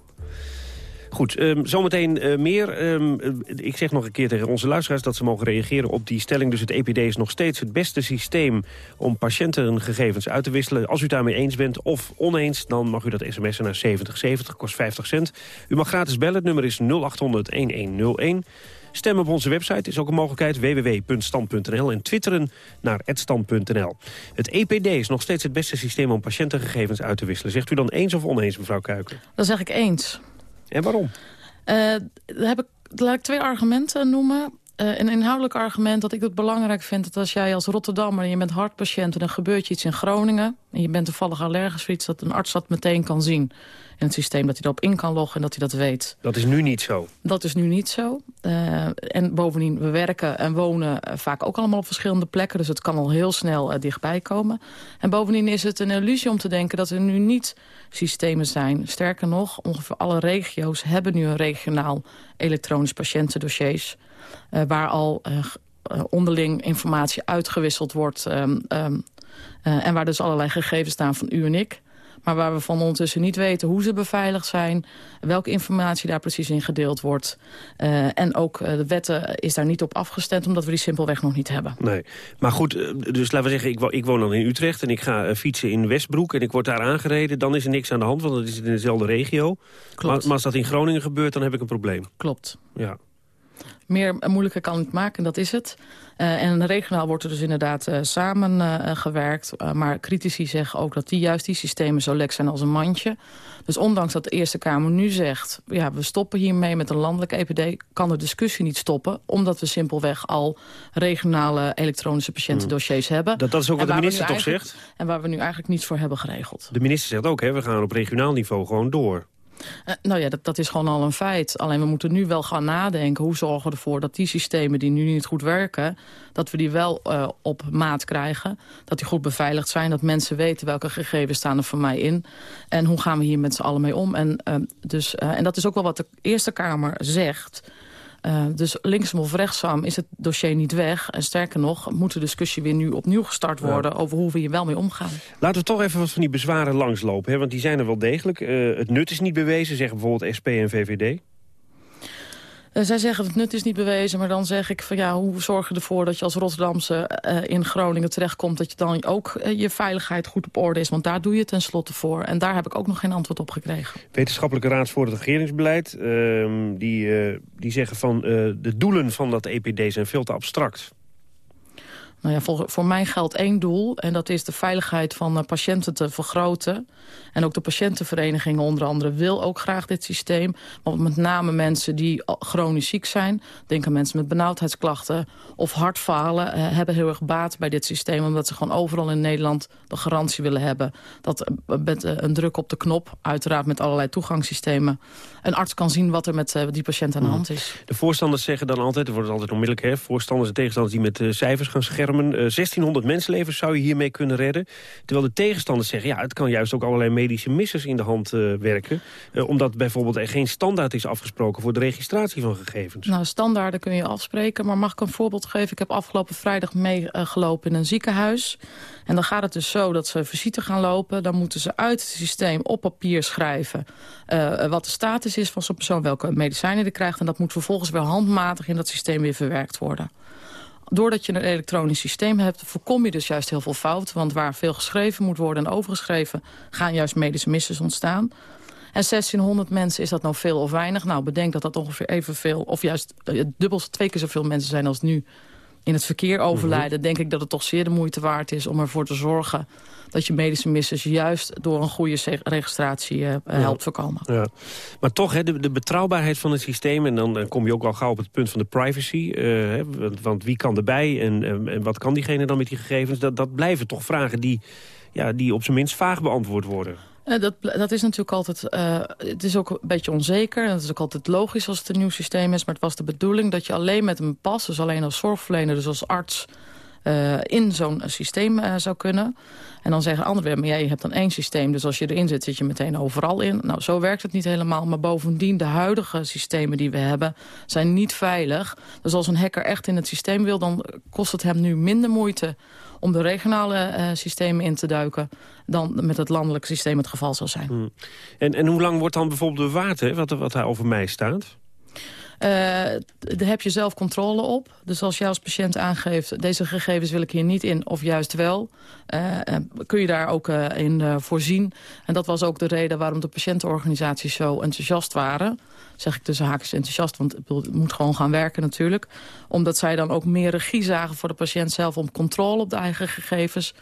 Goed, um, zometeen uh, meer. Um, ik zeg nog een keer tegen onze luisteraars dat ze mogen reageren op die stelling. Dus het EPD is nog steeds het beste systeem om patiëntengegevens uit te wisselen. Als u daarmee eens bent of oneens, dan mag u dat sms'en naar 7070, kost 50 cent. U mag gratis bellen, het nummer is 0800-1101. Stem op onze website is ook een mogelijkheid, www.stand.nl. En twitteren naar @stand.nl. Het EPD is nog steeds het beste systeem om patiëntengegevens uit te wisselen. Zegt u dan eens of oneens, mevrouw Kuiken? Dan zeg ik eens. En waarom? Uh, heb ik, laat ik twee argumenten noemen. Uh, een inhoudelijk argument dat ik het belangrijk vind... dat als jij als Rotterdammer en je bent hartpatiënt... en er gebeurt je iets in Groningen... en je bent toevallig allergisch voor iets... dat een arts dat meteen kan zien in het systeem. Dat hij erop in kan loggen en dat hij dat weet. Dat is nu niet zo? Dat is nu niet zo. Uh, en bovendien, we werken en wonen vaak ook allemaal op verschillende plekken. Dus het kan al heel snel uh, dichtbij komen. En bovendien is het een illusie om te denken dat er nu niet systemen zijn. Sterker nog, ongeveer alle regio's hebben nu een regionaal elektronisch patiëntendossiers... Uh, waar al onderling informatie uitgewisseld wordt... Um, um, en waar dus allerlei gegevens staan van u en ik maar waar we van ondertussen niet weten hoe ze beveiligd zijn... welke informatie daar precies in gedeeld wordt. Uh, en ook de wetten is daar niet op afgestemd... omdat we die simpelweg nog niet hebben. Nee, maar goed, eh, dus laten we zeggen... ik, ik woon dan in Utrecht en ik ga fietsen in Westbroek... en ik word daar aangereden, dan is er niks aan de hand... want dat is in dezelfde regio. Maar, maar als dat in Groningen gebeurt, dan heb ik een probleem. Klopt. Ja. Meer moeilijker kan het maken, dat is het. Uh, en regionaal wordt er dus inderdaad uh, samengewerkt. Uh, maar critici zeggen ook dat die, juist die systemen zo lek zijn als een mandje. Dus ondanks dat de Eerste Kamer nu zegt... ja, we stoppen hiermee met een landelijke EPD... kan de discussie niet stoppen... omdat we simpelweg al regionale elektronische patiëntendossiers hmm. hebben. Dat, dat is ook wat de minister toch zegt? En waar we nu eigenlijk niets voor hebben geregeld. De minister zegt ook, hè, we gaan op regionaal niveau gewoon door. Uh, nou ja, dat, dat is gewoon al een feit. Alleen we moeten nu wel gaan nadenken. Hoe zorgen we ervoor dat die systemen die nu niet goed werken... dat we die wel uh, op maat krijgen. Dat die goed beveiligd zijn. Dat mensen weten welke gegevens staan er voor mij in. En hoe gaan we hier met z'n allen mee om. En, uh, dus, en dat is ook wel wat de Eerste Kamer zegt... Uh, dus linksom of rechtsom is het dossier niet weg. En sterker nog, moet de discussie weer nu opnieuw gestart worden... Ja. over hoe we hier wel mee omgaan. Laten we toch even wat van die bezwaren langslopen. Hè? Want die zijn er wel degelijk. Uh, het nut is niet bewezen, zeggen bijvoorbeeld SP en VVD. Uh, zij zeggen het nut is niet bewezen, maar dan zeg ik van ja, hoe zorg je ervoor dat je als Rotterdamse uh, in Groningen terechtkomt, dat je dan ook uh, je veiligheid goed op orde is, want daar doe je tenslotte voor. En daar heb ik ook nog geen antwoord op gekregen. Wetenschappelijke Raad voor het Regeringsbeleid, ehm, die, die zeggen van de doelen van dat EPD zijn veel te abstract. Nou ja, voor, voor mij geldt één doel. En dat is de veiligheid van uh, patiënten te vergroten. En ook de patiëntenverenigingen onder andere wil ook graag dit systeem. Want met name mensen die chronisch ziek zijn... denk aan mensen met benauwdheidsklachten of hartfalen... Uh, hebben heel erg baat bij dit systeem. Omdat ze gewoon overal in Nederland de garantie willen hebben... dat uh, met een druk op de knop, uiteraard met allerlei toegangssystemen... een arts kan zien wat er met die patiënt aan de hand is. De voorstanders zeggen dan altijd, er wordt altijd onmiddellijk... Hè, voorstanders en tegenstanders die met cijfers gaan schermen 1600 eh, mensenlevens zou je hiermee kunnen redden. Terwijl de tegenstanders zeggen, ja, het kan juist ook allerlei medische missers in de hand uh, werken. Uh, omdat bijvoorbeeld er geen standaard is afgesproken voor de registratie van gegevens. Nou, standaarden kun je afspreken, maar mag ik een voorbeeld geven? Ik heb afgelopen vrijdag meegelopen in een ziekenhuis. En dan gaat het dus zo dat ze visite gaan lopen. Dan moeten ze uit het systeem op papier schrijven wat de status is van zo'n persoon, welke medicijnen die krijgt. En dat moet vervolgens weer handmatig in dat systeem weer verwerkt worden. Doordat je een elektronisch systeem hebt, voorkom je dus juist heel veel fouten. Want waar veel geschreven moet worden en overgeschreven... gaan juist medische missers ontstaan. En 1600 mensen, is dat nou veel of weinig? Nou, bedenk dat dat ongeveer evenveel... of juist uh, dubbel twee keer zoveel mensen zijn als nu in het verkeer overlijden... denk ik dat het toch zeer de moeite waard is om ervoor te zorgen dat je medische missers juist door een goede registratie uh, helpt voorkomen. Ja. Maar toch, hè, de, de, betrouwbaarheid van het systeem... en dan, kom je ook wel gauw op het punt van de privacy. Uh, want, want, wie kan erbij en, en, wat kan diegene dan met die gegevens? Dat, dat blijven toch vragen die, ja, die op zijn minst vaag beantwoord worden. Uh, dat, dat is natuurlijk altijd, uh, het is ook een beetje onzeker. Het is ook altijd logisch als het een nieuw systeem is. Maar het was de bedoeling dat je alleen met een pas, dus alleen als zorgverlener, dus als arts, uh, in zo'n systeem zou kunnen. En dan zeggen anderen maar jij hebt dan één systeem... dus als je erin zit, zit je meteen overal in. Nou, zo werkt het niet helemaal. Maar bovendien, de huidige systemen die we hebben... zijn niet veilig. Dus als een hacker echt in het systeem wil... dan kost het hem nu minder moeite om de regionale uh, systemen in te duiken... dan met het landelijke systeem het geval zal zijn. Hmm. En, en hoe lang wordt dan bijvoorbeeld bewaard, hè, wat, wat daar over mij staat? Uh, daar heb je zelf controle op. Dus als jij als patiënt aangeeft... deze gegevens wil ik hier niet in, of juist wel... Uh, kun je daar ook uh, in voorzien. En dat was ook de reden waarom de patiëntenorganisaties zo enthousiast waren. Zeg ik tussen haakjes enthousiast, want het moet gewoon gaan werken natuurlijk. Omdat zij dan ook meer regie zagen voor de patiënt zelf... om controle op de eigen gegevens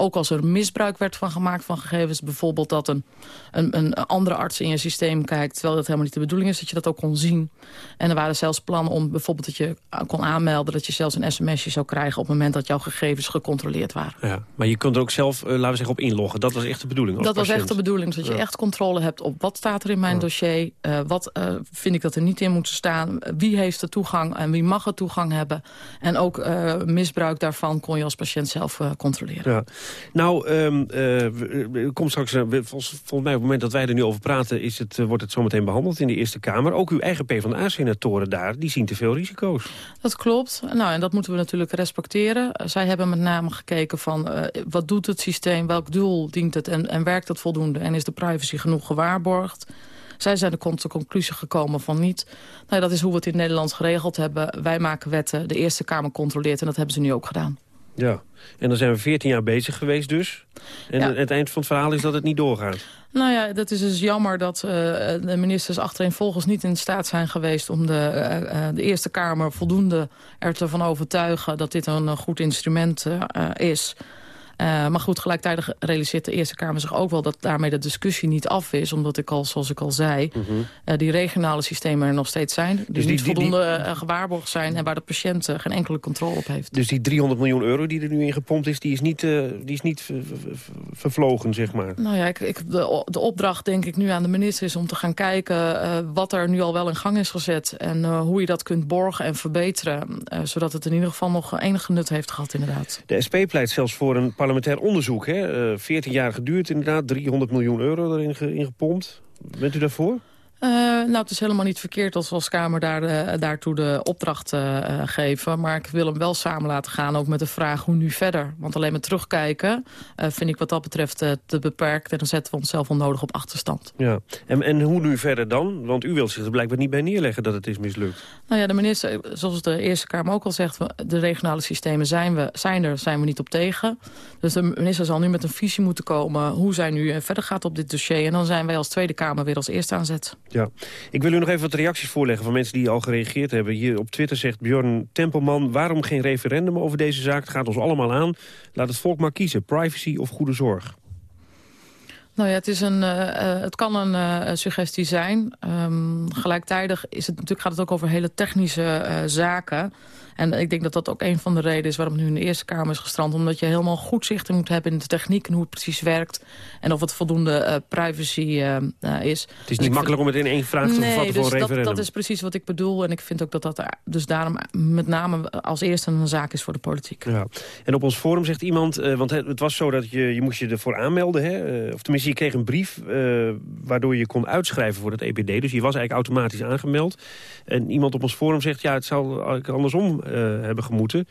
ook als er misbruik werd van gemaakt van gegevens. Bijvoorbeeld dat een, een, een andere arts in je systeem kijkt... terwijl dat helemaal niet de bedoeling is, dat je dat ook kon zien. En er waren zelfs plannen om bijvoorbeeld dat je kon aanmelden... dat je zelfs een sms'je zou krijgen op het moment dat jouw gegevens gecontroleerd waren. Ja, maar je kunt er ook zelf, uh, laten we zeggen, op inloggen. Dat was echt de bedoeling? Dat was echt de bedoeling, dat je echt controle hebt op wat staat er in mijn dossier. Uh, wat uh, vind ik dat er niet in moet staan. Wie heeft de toegang en wie mag er toegang hebben. En ook misbruik daarvan kon je als patiënt zelf controleren. Ja. Nou, um, uh, straks, volgens, volgens, mij op het moment dat wij er nu over praten... Is het, uh, wordt het zometeen behandeld in de Eerste Kamer. Ook uw eigen PvdA-senatoren daar, die zien te veel risico's. Dat klopt. Nou, en dat moeten we natuurlijk respecteren. Zij hebben met name gekeken van wat doet het systeem, welk doel dient het... en, en werkt het voldoende en is de privacy genoeg gewaarborgd. Zij zijn de conclusie gekomen van niet. Nou, dat is hoe we het in Nederland geregeld hebben. Wij maken wetten, de Eerste Kamer controleert en dat hebben ze nu ook gedaan. Ja, en dan zijn we 14 jaar bezig geweest dus. En het eind van het verhaal is dat het niet doorgaat. Nou ja, dat is dus jammer dat uh, de ministers achtereenvolgens niet in staat zijn geweest... om de, uh, de Eerste Kamer voldoende ervan overtuigen dat dit een goed instrument is... Uh, maar goed, gelijktijdig realiseert de Eerste Kamer zich ook wel... dat daarmee de discussie niet af is. Omdat ik al, zoals ik al zei, mm -hmm. uh, die regionale systemen er nog steeds zijn. Die dus die, niet voldoende die, die, gewaarborgd zijn... en waar de patiënt geen enkele controle op heeft. Dus die 300 miljoen euro die er nu in gepompt is... die is niet, die is niet vervlogen, zeg maar? Nou ja, ik, ik, de, de, opdracht denk ik nu aan de minister is om te gaan kijken... wat er nu al wel in gang is gezet... en hoe je dat kunt borgen en verbeteren. zodat het in ieder geval nog enige nut heeft gehad, inderdaad. De SP pleit zelfs voor een parlementair onderzoek. Hè? Uh, 14 jaar geduurd inderdaad, 300 miljoen euro erin ge, ingepompt. Bent u daarvoor? Uh, nou, het is helemaal niet verkeerd als we als Kamer daar de, daartoe de opdracht uh, geven. Maar ik wil hem wel samen laten gaan, ook met de vraag hoe nu verder. Want alleen maar terugkijken uh, vind ik wat dat betreft te beperkt. En dan zetten we onszelf onnodig op achterstand. Ja, en, en hoe nu verder dan? Want u wilt zich er blijkbaar niet bij neerleggen dat het is mislukt. Nou ja, de minister, zoals de Eerste Kamer ook al zegt... de regionale systemen zijn, we, zijn er, zijn we niet op tegen. Dus de minister zal nu met een visie moeten komen... hoe zij nu verder gaat op dit dossier. En dan zijn wij als Tweede Kamer weer als eerste aanzet. Ja, ik wil u nog even wat reacties voorleggen van mensen die al gereageerd hebben. Hier op Twitter zegt Bjorn Tempelman... waarom geen referendum over deze zaak? Het gaat ons allemaal aan. Laat het volk maar kiezen, privacy of goede zorg. Nou ja, het, is een, uh, het kan een uh, suggestie zijn. Um, gelijktijdig is het, natuurlijk gaat het ook over hele technische uh, zaken. En ik denk dat dat ook een van de redenen is waarom het nu in de Eerste Kamer is gestrand. Omdat je helemaal goed zicht moet hebben in de techniek en hoe het precies werkt. En of het voldoende privacy is. Het is dus niet makkelijk om het in één vraag te nee, vervatten dus voor een referendum. Dat, dat is precies wat ik bedoel. En ik vind ook dat dat dus daarom met name als eerste een zaak is voor de politiek. Ja. En op ons forum zegt iemand, want het, het was zo dat je, je moest je ervoor aanmelden. Hè? of tenminste, je kreeg een brief waardoor je kon uitschrijven voor het EPD. Dus je was eigenlijk automatisch aangemeld. En iemand op ons forum zegt, ja, het zou andersom uh, hebben gemoeten.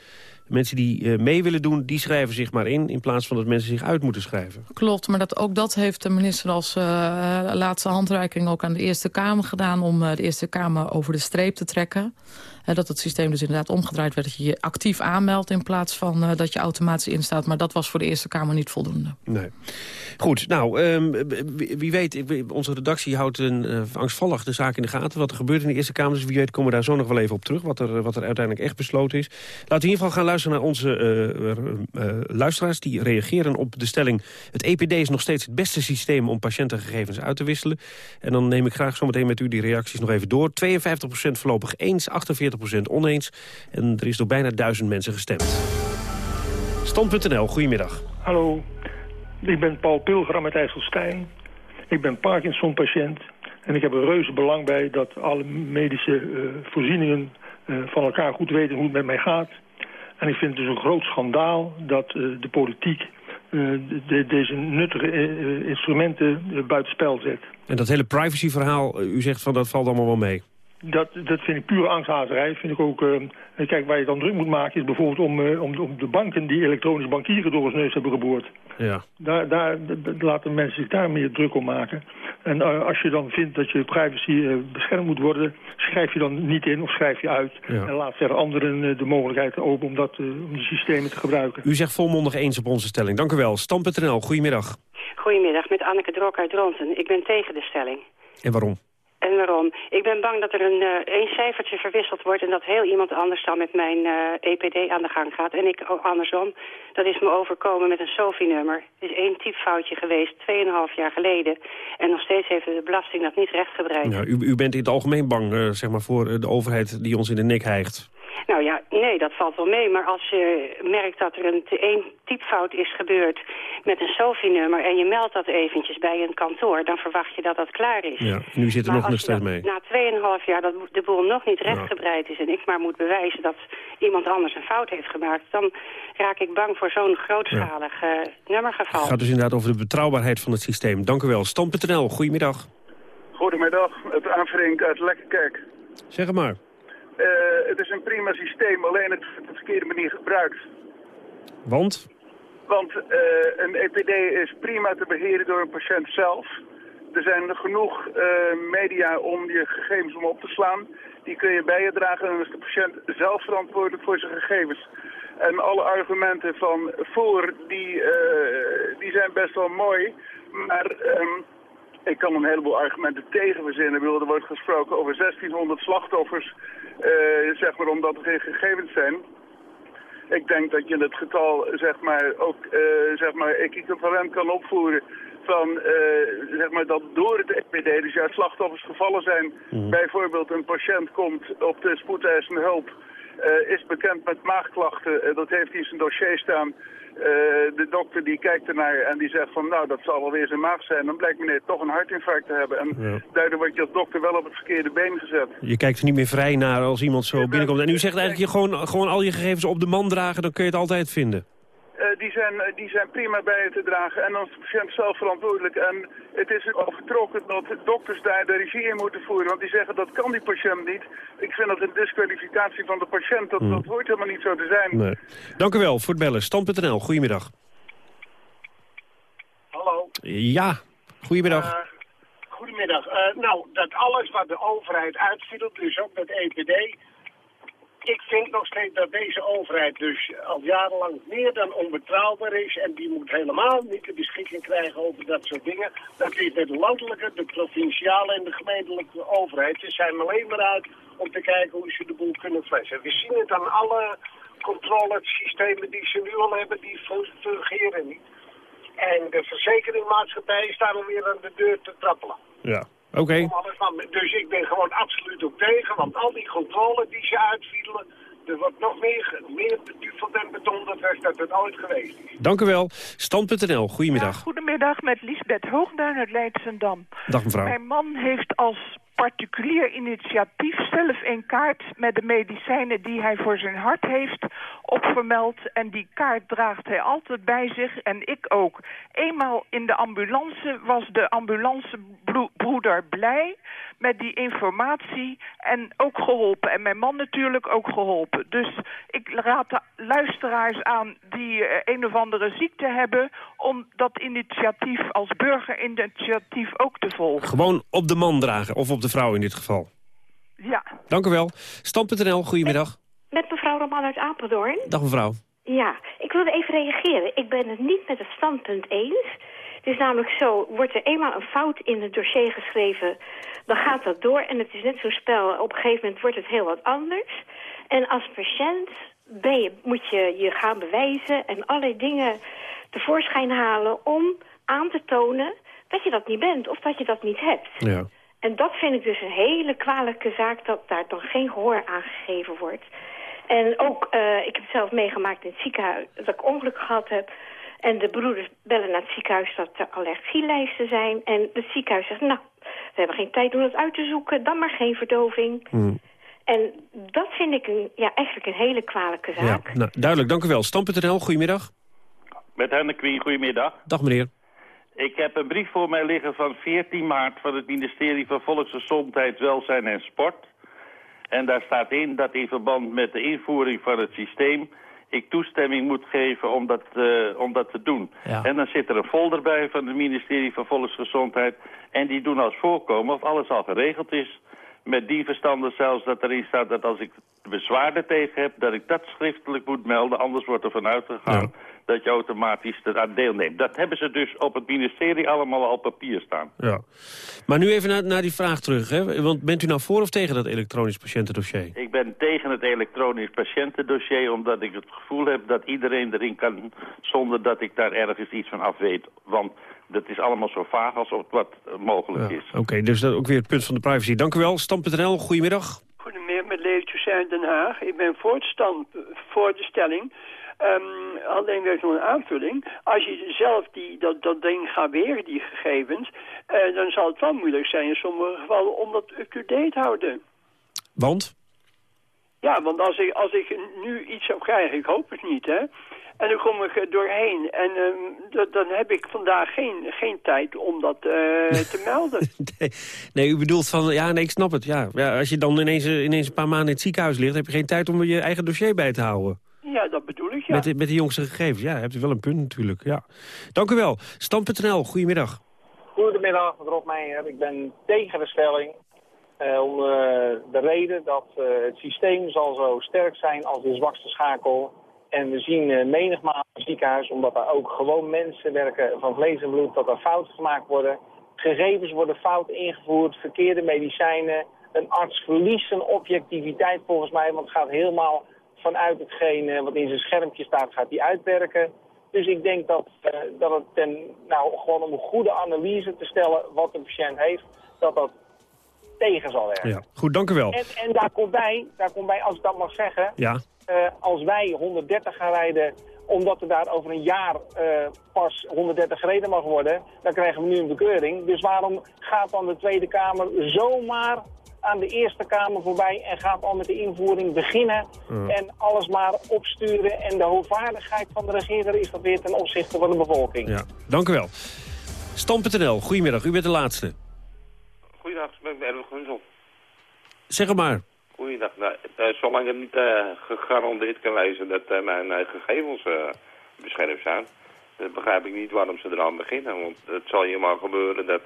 Mensen die uh, mee willen doen, die schrijven zich maar in... in plaats van dat mensen zich uit moeten schrijven. Klopt, maar dat, ook dat heeft de minister als laatste handreiking... ook aan de Eerste Kamer gedaan... om de Eerste Kamer over de streep te trekken. Dat het systeem dus inderdaad omgedraaid werd. Dat je je actief aanmeldt in plaats van eh, dat je automatisch instaat. Maar dat was voor de Eerste Kamer niet voldoende. Nee. Goed, nou, ehm, wie, weet, onze redactie houdt een, uh, angstvallig de zaak in de gaten. Wat er gebeurt in de Eerste Kamer, dus wie weet komen we daar zo nog wel even op terug. Wat er, wat er uiteindelijk echt besloten is. Laten we in ieder geval gaan luisteren naar onze luisteraars. Die reageren op de stelling... het EPD is nog steeds het beste systeem om patiëntengegevens uit te wisselen. En dan neem ik graag zometeen met u die reacties nog even door. 52% voorlopig eens, 48% oneens. En er is door bijna duizend mensen gestemd. Stand.nl, goedemiddag. Hallo, ik ben Paul Pilgram uit IJsselstein. Ik ben Parkinson-patiënt. En ik heb er reuze belang bij dat alle medische uh, voorzieningen uh, van elkaar goed weten hoe het met mij gaat. En ik vind het dus een groot schandaal dat uh, de politiek de, deze nuttige instrumenten buitenspel zet. En dat hele privacyverhaal, u zegt van dat valt allemaal wel mee? Dat, dat vind ik pure angsthazerij. Vind ik ook, uh, kijk, waar je dan druk moet maken is bijvoorbeeld om, uh, om, om, de banken die elektronisch bankieren door ons neus hebben geboord. Ja. Daar, daar laten mensen zich daar meer druk om maken. En uh, als je dan vindt dat je privacy beschermd moet worden, schrijf je dan niet in of schrijf je uit. Ja. En laat verder anderen de mogelijkheid open om, dat, om de systemen te gebruiken. U zegt volmondig eens op onze stelling. Dank u wel. Stam.nl, goedemiddag. Goedemiddag, met Anneke Drok uit Dronten. Ik ben tegen de stelling. En waarom? En waarom? Ik ben bang dat er een uh, één cijfertje verwisseld wordt... en dat heel iemand anders dan met mijn EPD aan de gang gaat. En ik oh, andersom. Dat is me overkomen met een SOFI-nummer. Het is één typfoutje geweest, 2,5 jaar geleden. En nog steeds heeft de belasting dat niet rechtgebreid. Ja, u, u bent in het algemeen bang uh, zeg maar, voor de overheid die ons in de nek hijgt. Nou ja, nee, dat valt wel mee. Maar als je merkt dat er een één typfout is gebeurd met een SOFI-nummer... en je meldt dat eventjes bij een kantoor, dan verwacht je dat dat klaar is. Ja, nu zit er maar nog een steeds mee. Na 2,5 jaar dat de boel nog niet rechtgebreid is... en ik maar moet bewijzen dat iemand anders een fout heeft gemaakt... dan raak ik bang voor zo'n grootschalig ja. uh, nummergeval. Het gaat dus inderdaad over de betrouwbaarheid van het systeem. Dank u wel. Stam.nl, goedemiddag. Goedemiddag, het aanvring uit Lekkerkerk. Zeg het maar. Uh, het is een prima systeem, alleen het op de verkeerde manier gebruikt. Want? Want uh, een EPD is prima te beheren door een patiënt zelf. Er zijn genoeg uh, media om je gegevens om op te slaan. Die kun je bij je dragen en dan is de patiënt zelf verantwoordelijk voor zijn gegevens. En alle argumenten van voor, die, die zijn best wel mooi. Maar... Um, ik kan een heleboel argumenten tegen verzinnen. Er wordt gesproken over 1600 slachtoffers, zeg maar, omdat er geen gegevens zijn. Ik denk dat je het getal, zeg maar, ook, uh, zeg maar, equivalent kan opvoeren van, uh, zeg maar, dat door het EPD, dus juist slachtoffers gevallen zijn. Mm. Bijvoorbeeld een patiënt komt op de spoedeisende hulp, is bekend met maagklachten, dat heeft hij in zijn dossier staan. Uh, de dokter die kijkt ernaar en die zegt van nou dat zal wel weer zijn maag zijn. Dan blijkt meneer toch een hartinfarct te hebben. En ja. daardoor wordt je als dokter wel op het verkeerde been gezet. Je kijkt er niet meer vrij naar als iemand zo binnenkomt. En u zegt eigenlijk je gewoon, gewoon al je gegevens op de man dragen, dan kun je het altijd vinden. Uh, die, zijn, die zijn prima bij je te dragen en dan is de patiënt zelf verantwoordelijk. En het is al vertrokken dat dokters daar de regie in moeten voeren. Want die zeggen dat kan die patiënt niet. Ik vind dat een disqualificatie van de patiënt. Dat, mm. dat hoort helemaal niet zo te zijn. Nee. Dank u wel voor het bellen. Stand.nl, goedemiddag. Hallo. Ja, goedemiddag. Uh, goedemiddag. Uh, nou, dat alles wat de overheid uitvielt, dus ook met EPD ik vind nog steeds dat deze overheid dus al jarenlang meer dan onbetrouwbaar is. En die moet helemaal niet de beschikking krijgen over dat soort dingen. Dat bij de landelijke, de provinciale en de gemeentelijke overheid. Ze zijn alleen maar uit om te kijken hoe ze de boel kunnen flessen. We zien het aan alle controlesystemen die ze nu al hebben, die fungeren niet. En de verzekeringmaatschappij staan er weer aan de deur te trappelen. Ja. Oké. Okay. Dus ik ben gewoon absoluut op tegen, want al die controle die ze uitvielen, er wordt nog meer, meer bedonderd als dat het ooit geweest is. Dank u wel. Stand.nl, goedemiddag. Ja, goedemiddag, met Lisbeth Hoogduin uit Leidsendam. Dag mevrouw. Mijn man heeft als particulier initiatief zelf een kaart met de medicijnen die hij voor zijn hart heeft opvermeld. En die kaart draagt hij altijd bij zich en ik ook. Eenmaal in de ambulance was de ambulancebroeder blij met die informatie en ook geholpen. En mijn man natuurlijk ook geholpen. Dus ik raad de luisteraars aan die uh, een of andere ziekte hebben... om dat initiatief als burgerinitiatief ook te volgen. Gewoon op de man dragen, of op de vrouw in dit geval? Ja. Dank u wel. Stam.nl, goedemiddag. Met mevrouw Roman uit Apeldoorn. Dag mevrouw. Ja, ik wilde even reageren. Ik ben het niet met het standpunt eens. Het is namelijk zo, wordt er eenmaal een fout in het dossier geschreven... dan gaat dat door en het is net zo'n spel. Op een gegeven moment wordt het heel wat anders. En als patiënt ben je, moet je je gaan bewijzen... en allerlei dingen tevoorschijn halen om aan te tonen... dat je dat niet bent of dat je dat niet hebt. Ja. En dat vind ik dus een hele kwalijke zaak... dat daar dan geen gehoor aan gegeven wordt... En ook, eh, ik heb het zelf meegemaakt in het ziekenhuis, dat ik ongeluk gehad heb. En de broeders bellen naar het ziekenhuis dat er allergielijsten zijn. En het ziekenhuis zegt, nou, we hebben geen tijd om dat uit te zoeken. Dan maar geen verdoving. Hmm. En dat vind ik een, ja, eigenlijk een hele kwalijke zaak. Ja, nou, duidelijk, dank u wel. Stam.nl, goedemiddag. Met Henne Queen, goedemiddag. Dag meneer. Ik heb een brief voor mij liggen van 14 maart van het ministerie van Volksgezondheid, Welzijn en Sport. En daar staat in dat in verband met de invoering van het systeem ik toestemming moet geven om dat, eh, om dat te doen. Ja. En dan zit er een folder bij van het ministerie van Volksgezondheid. En die doen als voorkomen of alles al geregeld is. Met die verstanden zelfs dat erin staat dat als ik bezwaarden tegen heb... dat ik dat schriftelijk moet melden. Anders wordt er vanuit gegaan dat je automatisch eraan deelneemt. Dat hebben ze dus op het ministerie allemaal al op papier staan. Ja. Maar nu even naar, naar die vraag terug. Hè? Want bent u nou voor of tegen dat elektronisch patiëntendossier? Ik ben tegen het elektronisch patiëntendossier... omdat ik het gevoel heb dat iedereen erin kan... zonder dat ik daar ergens iets van af weet. Want dat is allemaal zo vaag als wat eh, mogelijk is. Oké, dus dat ook weer het punt van de privacy. Dank u wel. Stam.nl, goedemiddag. Goedemiddag, met Leeuwtje uit Den Haag. Ik ben voor, het stand, voor de stelling. Ehm, alleen weer zo'n aanvulling. Als je zelf die, dat, dat ding gaat weer, die gegevens... eh, dan zal het wel moeilijk zijn in sommige gevallen om dat up-to-date houden. Want? Ja, want als ik, als ik nu iets zou krijgen, ik hoop het niet, hè... En dan kom ik er doorheen. En ehm, dan heb ik vandaag geen, geen tijd om dat eh, te melden. Nee, nee, u bedoelt van, ja, nee, ik snap het. Ja, ja, als je dan ineens, eh, ineens een paar maanden in het ziekenhuis ligt... heb je geen tijd om je eigen dossier bij te houden. Ja, dat bedoel ik, ja. Met, de, met de jongste gegevens. Ja, hebt u wel een punt natuurlijk. Ja. Dank u wel. Stam.nl, goedemiddag. Goedemiddag, Rob Meijer. Ik ben tegen de stelling. Eh, om eh, de reden dat eh, het systeem zal zo sterk zijn als de zwakste schakel. En we zien menigmaal in het ziekenhuis, omdat daar ook gewoon mensen werken van vlees en bloed, dat er fouten gemaakt worden. Gegevens worden fout ingevoerd, verkeerde medicijnen. Een arts verliest zijn objectiviteit volgens mij, want het gaat helemaal vanuit hetgeen wat in zijn schermpje staat, gaat hij uitwerken. Dus ik denk dat, dat het nou, gewoon om een goede analyse te stellen wat de patiënt heeft, dat dat tegen zal werken. Ja. Goed, dank u wel. En, en daar, komt bij, daar komt bij, als ik dat mag zeggen, Ja. eh, als wij 130 gaan rijden, omdat er daar over een jaar eh, pas 130 gereden mag worden, dan krijgen we nu een bekeuring. Dus waarom gaat dan de Tweede Kamer zomaar aan de Eerste Kamer voorbij en gaat al met de invoering beginnen en alles maar opsturen en de hoogvaardigheid van de regering is dat weer ten opzichte van de bevolking. Ja, dank u wel. Stam.nl, goedemiddag. U bent de laatste. Goeiedag, ik ben Erwin Gunsel. Zeg het maar. Goeiedag. Nou, eh, zolang ik niet eh, gegarandeerd kan lezen dat eh, mijn gegevens beschermd zijn, begrijp ik niet waarom ze eraan beginnen. Want het zal je maar gebeuren dat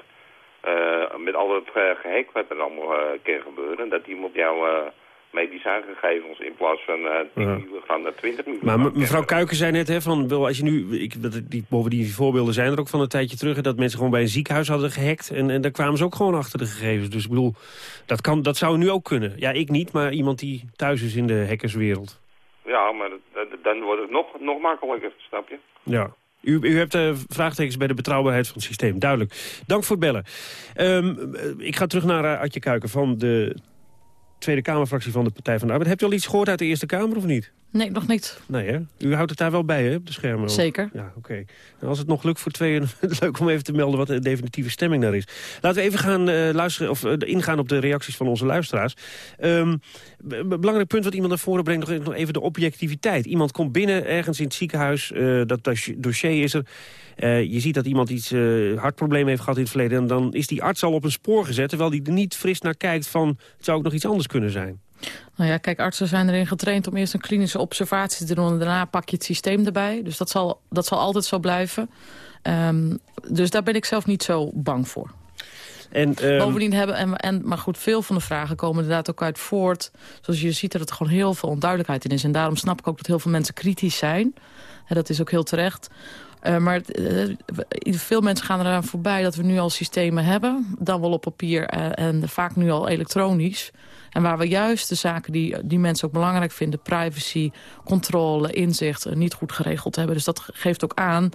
met al het uh, gehek wat er allemaal kan gebeuren, dat iemand jouw eh, medicijngegevens in plaats van eh 10 Ja. milligram naar 20 milligram Maar mevrouw Kuiken zei net, hè, van, wel, als je nu, ik, die, bovendien die voorbeelden zijn er ook van een tijdje terug... dat mensen gewoon bij een ziekenhuis hadden gehackt. En, en daar kwamen ze ook gewoon achter de gegevens. Dus ik bedoel, dat, kan, dat zou nu ook kunnen. Ja, ik niet, maar iemand die thuis is in de hackerswereld. Ja, maar dat- dat- dan wordt het nog, nog makkelijker, snap je? Ja. U, u hebt eh, vraagtekens bij de betrouwbaarheid van het systeem, duidelijk. Dank voor het bellen. Ehm, eh, ik ga terug naar Adje Kuiken van de Tweede Kamerfractie van de Partij van de Arbeid. Hebt u al iets gehoord uit de Eerste Kamer of niet? Nee, nog niet. Nee, hè? U houdt het daar wel bij, hè, op de schermen? Zeker. Ja, oké. En als het nog lukt voor tweeën, leuk om even te melden wat de definitieve stemming daar is. Laten we even gaan eh, luisteren, of eh, ingaan op de reacties van onze luisteraars. B- belangrijk punt wat iemand naar voren brengt, nog, nog even de objectiviteit. Iemand komt binnen ergens in het ziekenhuis, eh, dat dossier- is er. Je ziet dat iemand iets hartprobleem heeft gehad in het verleden... en dan is die arts al op een spoor gezet... terwijl die er niet fris naar kijkt van... het zou ook nog iets anders kunnen zijn. Nou ja, kijk, artsen zijn erin getraind om eerst een klinische observatie te doen... en daarna pak je het systeem erbij. Dus dat zal, dat zal altijd zo blijven. Ehm, dus daar ben ik zelf niet zo bang voor. En, ehm, Bovendien hebben, en, en, maar goed, veel van de vragen komen inderdaad ook uit voort. Zoals je ziet dat er gewoon heel veel onduidelijkheid in is. En daarom snap ik ook dat heel veel mensen kritisch zijn. En dat is ook heel terecht. Uh, maar uh, veel mensen gaan eraan voorbij dat we nu al systemen hebben. Dan wel op papier uh, en vaak nu al elektronisch. En waar we juist de zaken die, die mensen ook belangrijk vinden... privacy, controle, inzicht, niet goed geregeld hebben. Dus dat geeft ook aan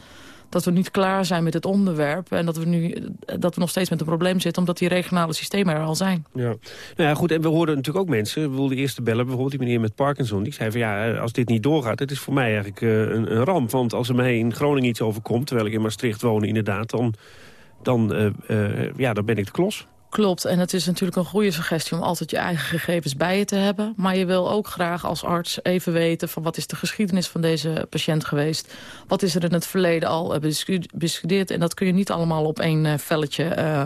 dat we niet klaar zijn met het onderwerp... en dat we nu dat we nog steeds met een probleem zitten... omdat die regionale systemen er al zijn. Ja. Nou ja, goed, en we hoorden natuurlijk ook mensen... we de eerste bellen, bijvoorbeeld die meneer met Parkinson... die zei van ja, als dit niet doorgaat, het is voor mij eigenlijk een, een. Want als er mij in Groningen iets overkomt... terwijl ik in Maastricht woon inderdaad... dan, dan, ja, dan ben ik de klos. Klopt, en het is natuurlijk een goede suggestie om altijd je eigen gegevens bij je te hebben. Maar je wil ook graag als arts even weten van wat is de geschiedenis van deze patiënt geweest. Wat is er in het verleden al bestudeerd. En dat kun je niet allemaal op één velletje uh,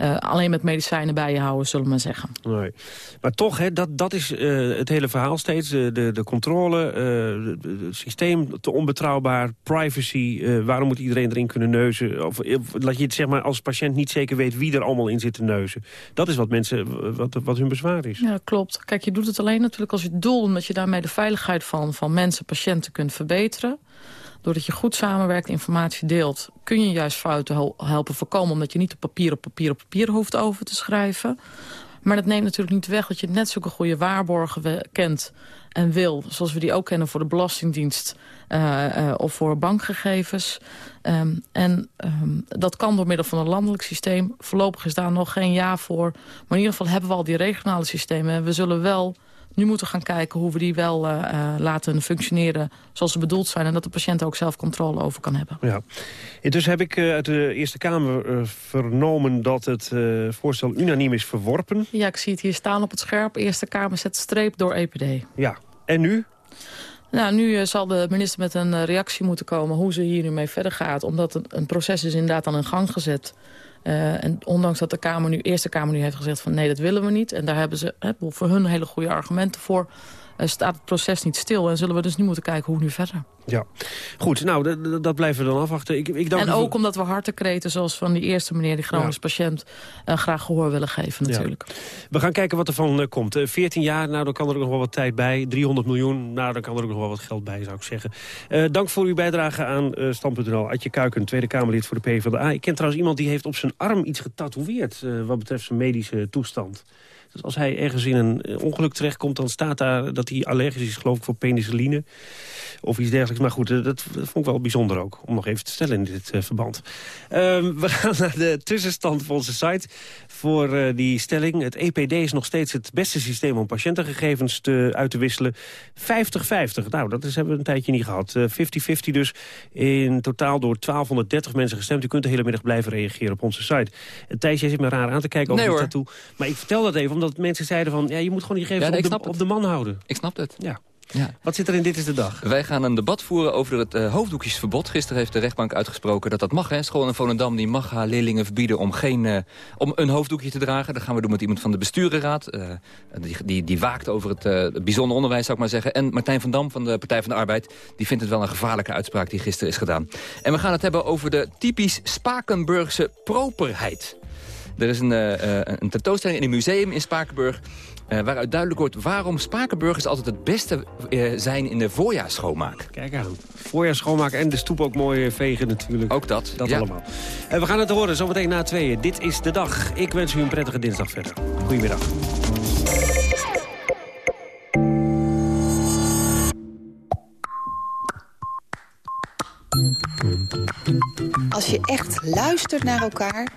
uh, alleen met medicijnen bij je houden, zullen we maar zeggen. Nee. Maar toch, hè, dat, dat is uh, het hele verhaal steeds. De, de, controle, uh, het systeem te onbetrouwbaar, privacy. waarom moet iedereen erin kunnen neuzen? Of, dat je het zeg maar, als patiënt niet zeker weet wie er allemaal in zit te neuzen. Dat is wat, mensen, wat, wat hun bezwaar is. Ja, klopt. Kijk, je doet het alleen natuurlijk als je het doel... omdat je daarmee de veiligheid van, van mensen, patiënten kunt verbeteren doordat je goed samenwerkt, informatie deelt... kun je juist fouten helpen voorkomen... omdat je niet op papier op papier op papier hoeft over te schrijven. Maar dat neemt natuurlijk niet weg dat je net zulke goede waarborgen kent en wil. Zoals we die ook kennen voor de Belastingdienst uh, uh, of voor bankgegevens. Um, en um, dat kan door middel van een landelijk systeem. Voorlopig is daar nog geen ja voor. Maar in ieder geval hebben we al die regionale systemen. En we zullen wel nu moeten we gaan kijken hoe we die wel uh, laten functioneren zoals ze bedoeld zijn. En dat de patiënt ook zelf controle over kan hebben. Ja. Intussen heb ik uh, uit de Eerste Kamer vernomen dat het voorstel unaniem is verworpen. Ja, ik zie het hier staan op het scherp. Eerste Kamer zet streep door EPD. Ja, en nu? Nou, nu zal de minister met een reactie moeten komen hoe ze hier nu mee verder gaat. Omdat een, een proces is inderdaad aan een gang gezet. Uh, en ondanks dat de Kamer nu, Eerste Kamer nu heeft gezegd van nee, dat willen we niet. En daar hebben ze hè, voor hun hele goede argumenten voor. Uh, staat het proces niet stil en zullen we dus nu moeten kijken hoe nu verder. Ja, goed. Nou, dat blijven we dan afwachten. Ik, ik dank en ook omdat we hartekreten zoals van die eerste meneer, die ja. patiënt, uh, graag gehoor willen geven natuurlijk. Ja. We gaan kijken wat er van uh, komt. Uh, 14 jaar, nou dan kan er ook nog wel wat tijd bij. 300 miljoen, nou dan kan er ook nog wel wat geld bij, zou ik zeggen. dank voor uw bijdrage aan Stand.nl. Adje Kuiken, Tweede Kamerlid voor de PvdA. Ik ken trouwens iemand die heeft op zijn arm iets getatoeëerd... wat betreft zijn medische toestand. Dus als hij ergens in een ongeluk terechtkomt... dan staat daar dat hij allergisch is, geloof ik, voor penicilline. Of iets dergelijks. Maar goed, dat, dat vond ik wel bijzonder ook. Om nog even te stellen in dit uh, verband. Um, we gaan naar de tussenstand van onze site. Voor uh, die stelling. Het EPD is nog steeds het beste systeem om patiëntengegevens te, uit te wisselen. 50-50. Nou, dat is, hebben we een tijdje niet gehad. 50-50 uh, dus. In totaal door 1230 mensen gestemd. U kunt de hele middag blijven reageren op onze site. Thijs, jij zit me raar aan te kijken over nee, tattoo. Maar ik vertel dat even, omdat mensen zeiden van... ja, je moet gewoon die gegevens ja, nee, op, de, op de man houden. Ik snap het. Ja. Ja. Wat zit er in Dit is de Dag? Wij gaan een debat voeren over het uh, hoofddoekjesverbod. Gisteren heeft de rechtbank uitgesproken dat dat mag. Hè. School in Volendam die mag haar leerlingen verbieden om, geen, uh, om een hoofddoekje te dragen. Dat gaan we doen met iemand van de besturenraad. Uh, die, die, die, waakt over het, het bijzonder onderwijs, zou ik maar zeggen. En Martijn van Dam van de Partij van de Arbeid. Die vindt het wel een gevaarlijke uitspraak die gisteren is gedaan. En we gaan het hebben over de typisch Spakenburgse properheid. Er is een, een tentoonstelling in een museum in Spakenburg... Uh, waaruit duidelijk wordt waarom Spakenburgers altijd het beste uh, zijn in de voorjaarsschoonmaak. Kijk aan. Voorjaarsschoonmaak en de stoep ook mooi vegen natuurlijk. Ook dat. Dat ja. allemaal. En we gaan het horen zometeen na tweeën. Dit is de dag. Ik wens u een prettige dinsdag verder. Goedemiddag. Als je echt luistert naar elkaar,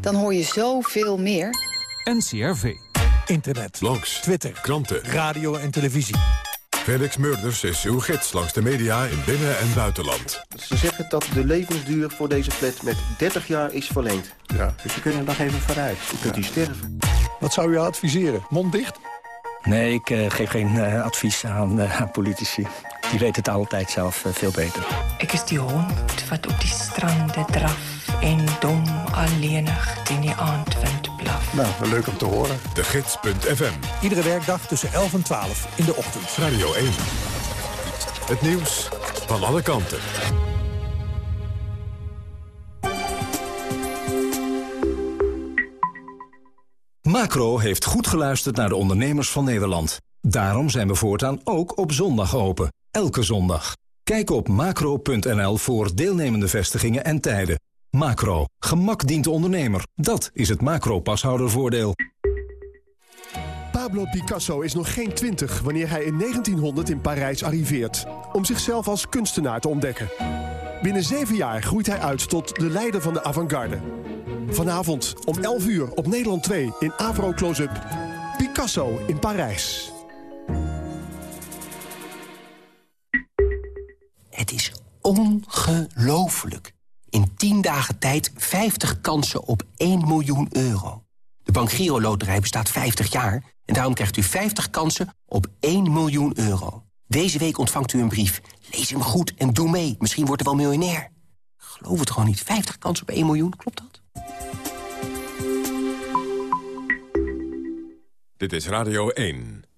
dan hoor je zoveel meer. NCRV. Internet. Langs. Twitter. Kranten. Radio en televisie. Felix Murders is uw gids langs de media in binnen- en buitenland. Ze zeggen dat de levensduur voor deze flat met 30 jaar is verleend. Ja. Dus we kunnen nog even vooruit. U kunt u sterven. Wat zou u adviseren? Mond dicht? Nee, ik uh, geef geen uh, advies aan, uh, aan, politici. Die weten het altijd zelf veel beter. Ik is die hond wat op die stranden draf en dom alleenig in die aandwind blaf. Nou, leuk om te horen. De Gids.fm. Iedere werkdag tussen 11 en 12 in de ochtend. Radio 1. Het nieuws van alle kanten. Macro heeft goed geluisterd naar de ondernemers van Nederland. Daarom zijn we voortaan ook op zondag open. Elke zondag. Kijk op macro.nl voor deelnemende vestigingen en tijden. Macro. Gemak dient de ondernemer. Dat is het macro-pashoudervoordeel. Pablo Picasso is nog geen twintig wanneer hij in 1900 in Parijs arriveert. Om zichzelf als kunstenaar te ontdekken. Binnen zeven jaar groeit hij uit tot de leider van de avant-garde. Vanavond om 11 uur op Nederland 2 in Avro Close-up. Picasso in Parijs. Het is ongelooflijk. In 10 dagen tijd 50 kansen op 1 miljoen euro. De Bank Giro Loterij bestaat 50 jaar en daarom krijgt u 50 kansen op 1 miljoen euro. Deze week ontvangt u een brief. Lees hem goed en doe mee. Misschien wordt u wel miljonair. Geloof het gewoon niet. 50 kansen op 1 miljoen, klopt dat? Dit is Radio 1.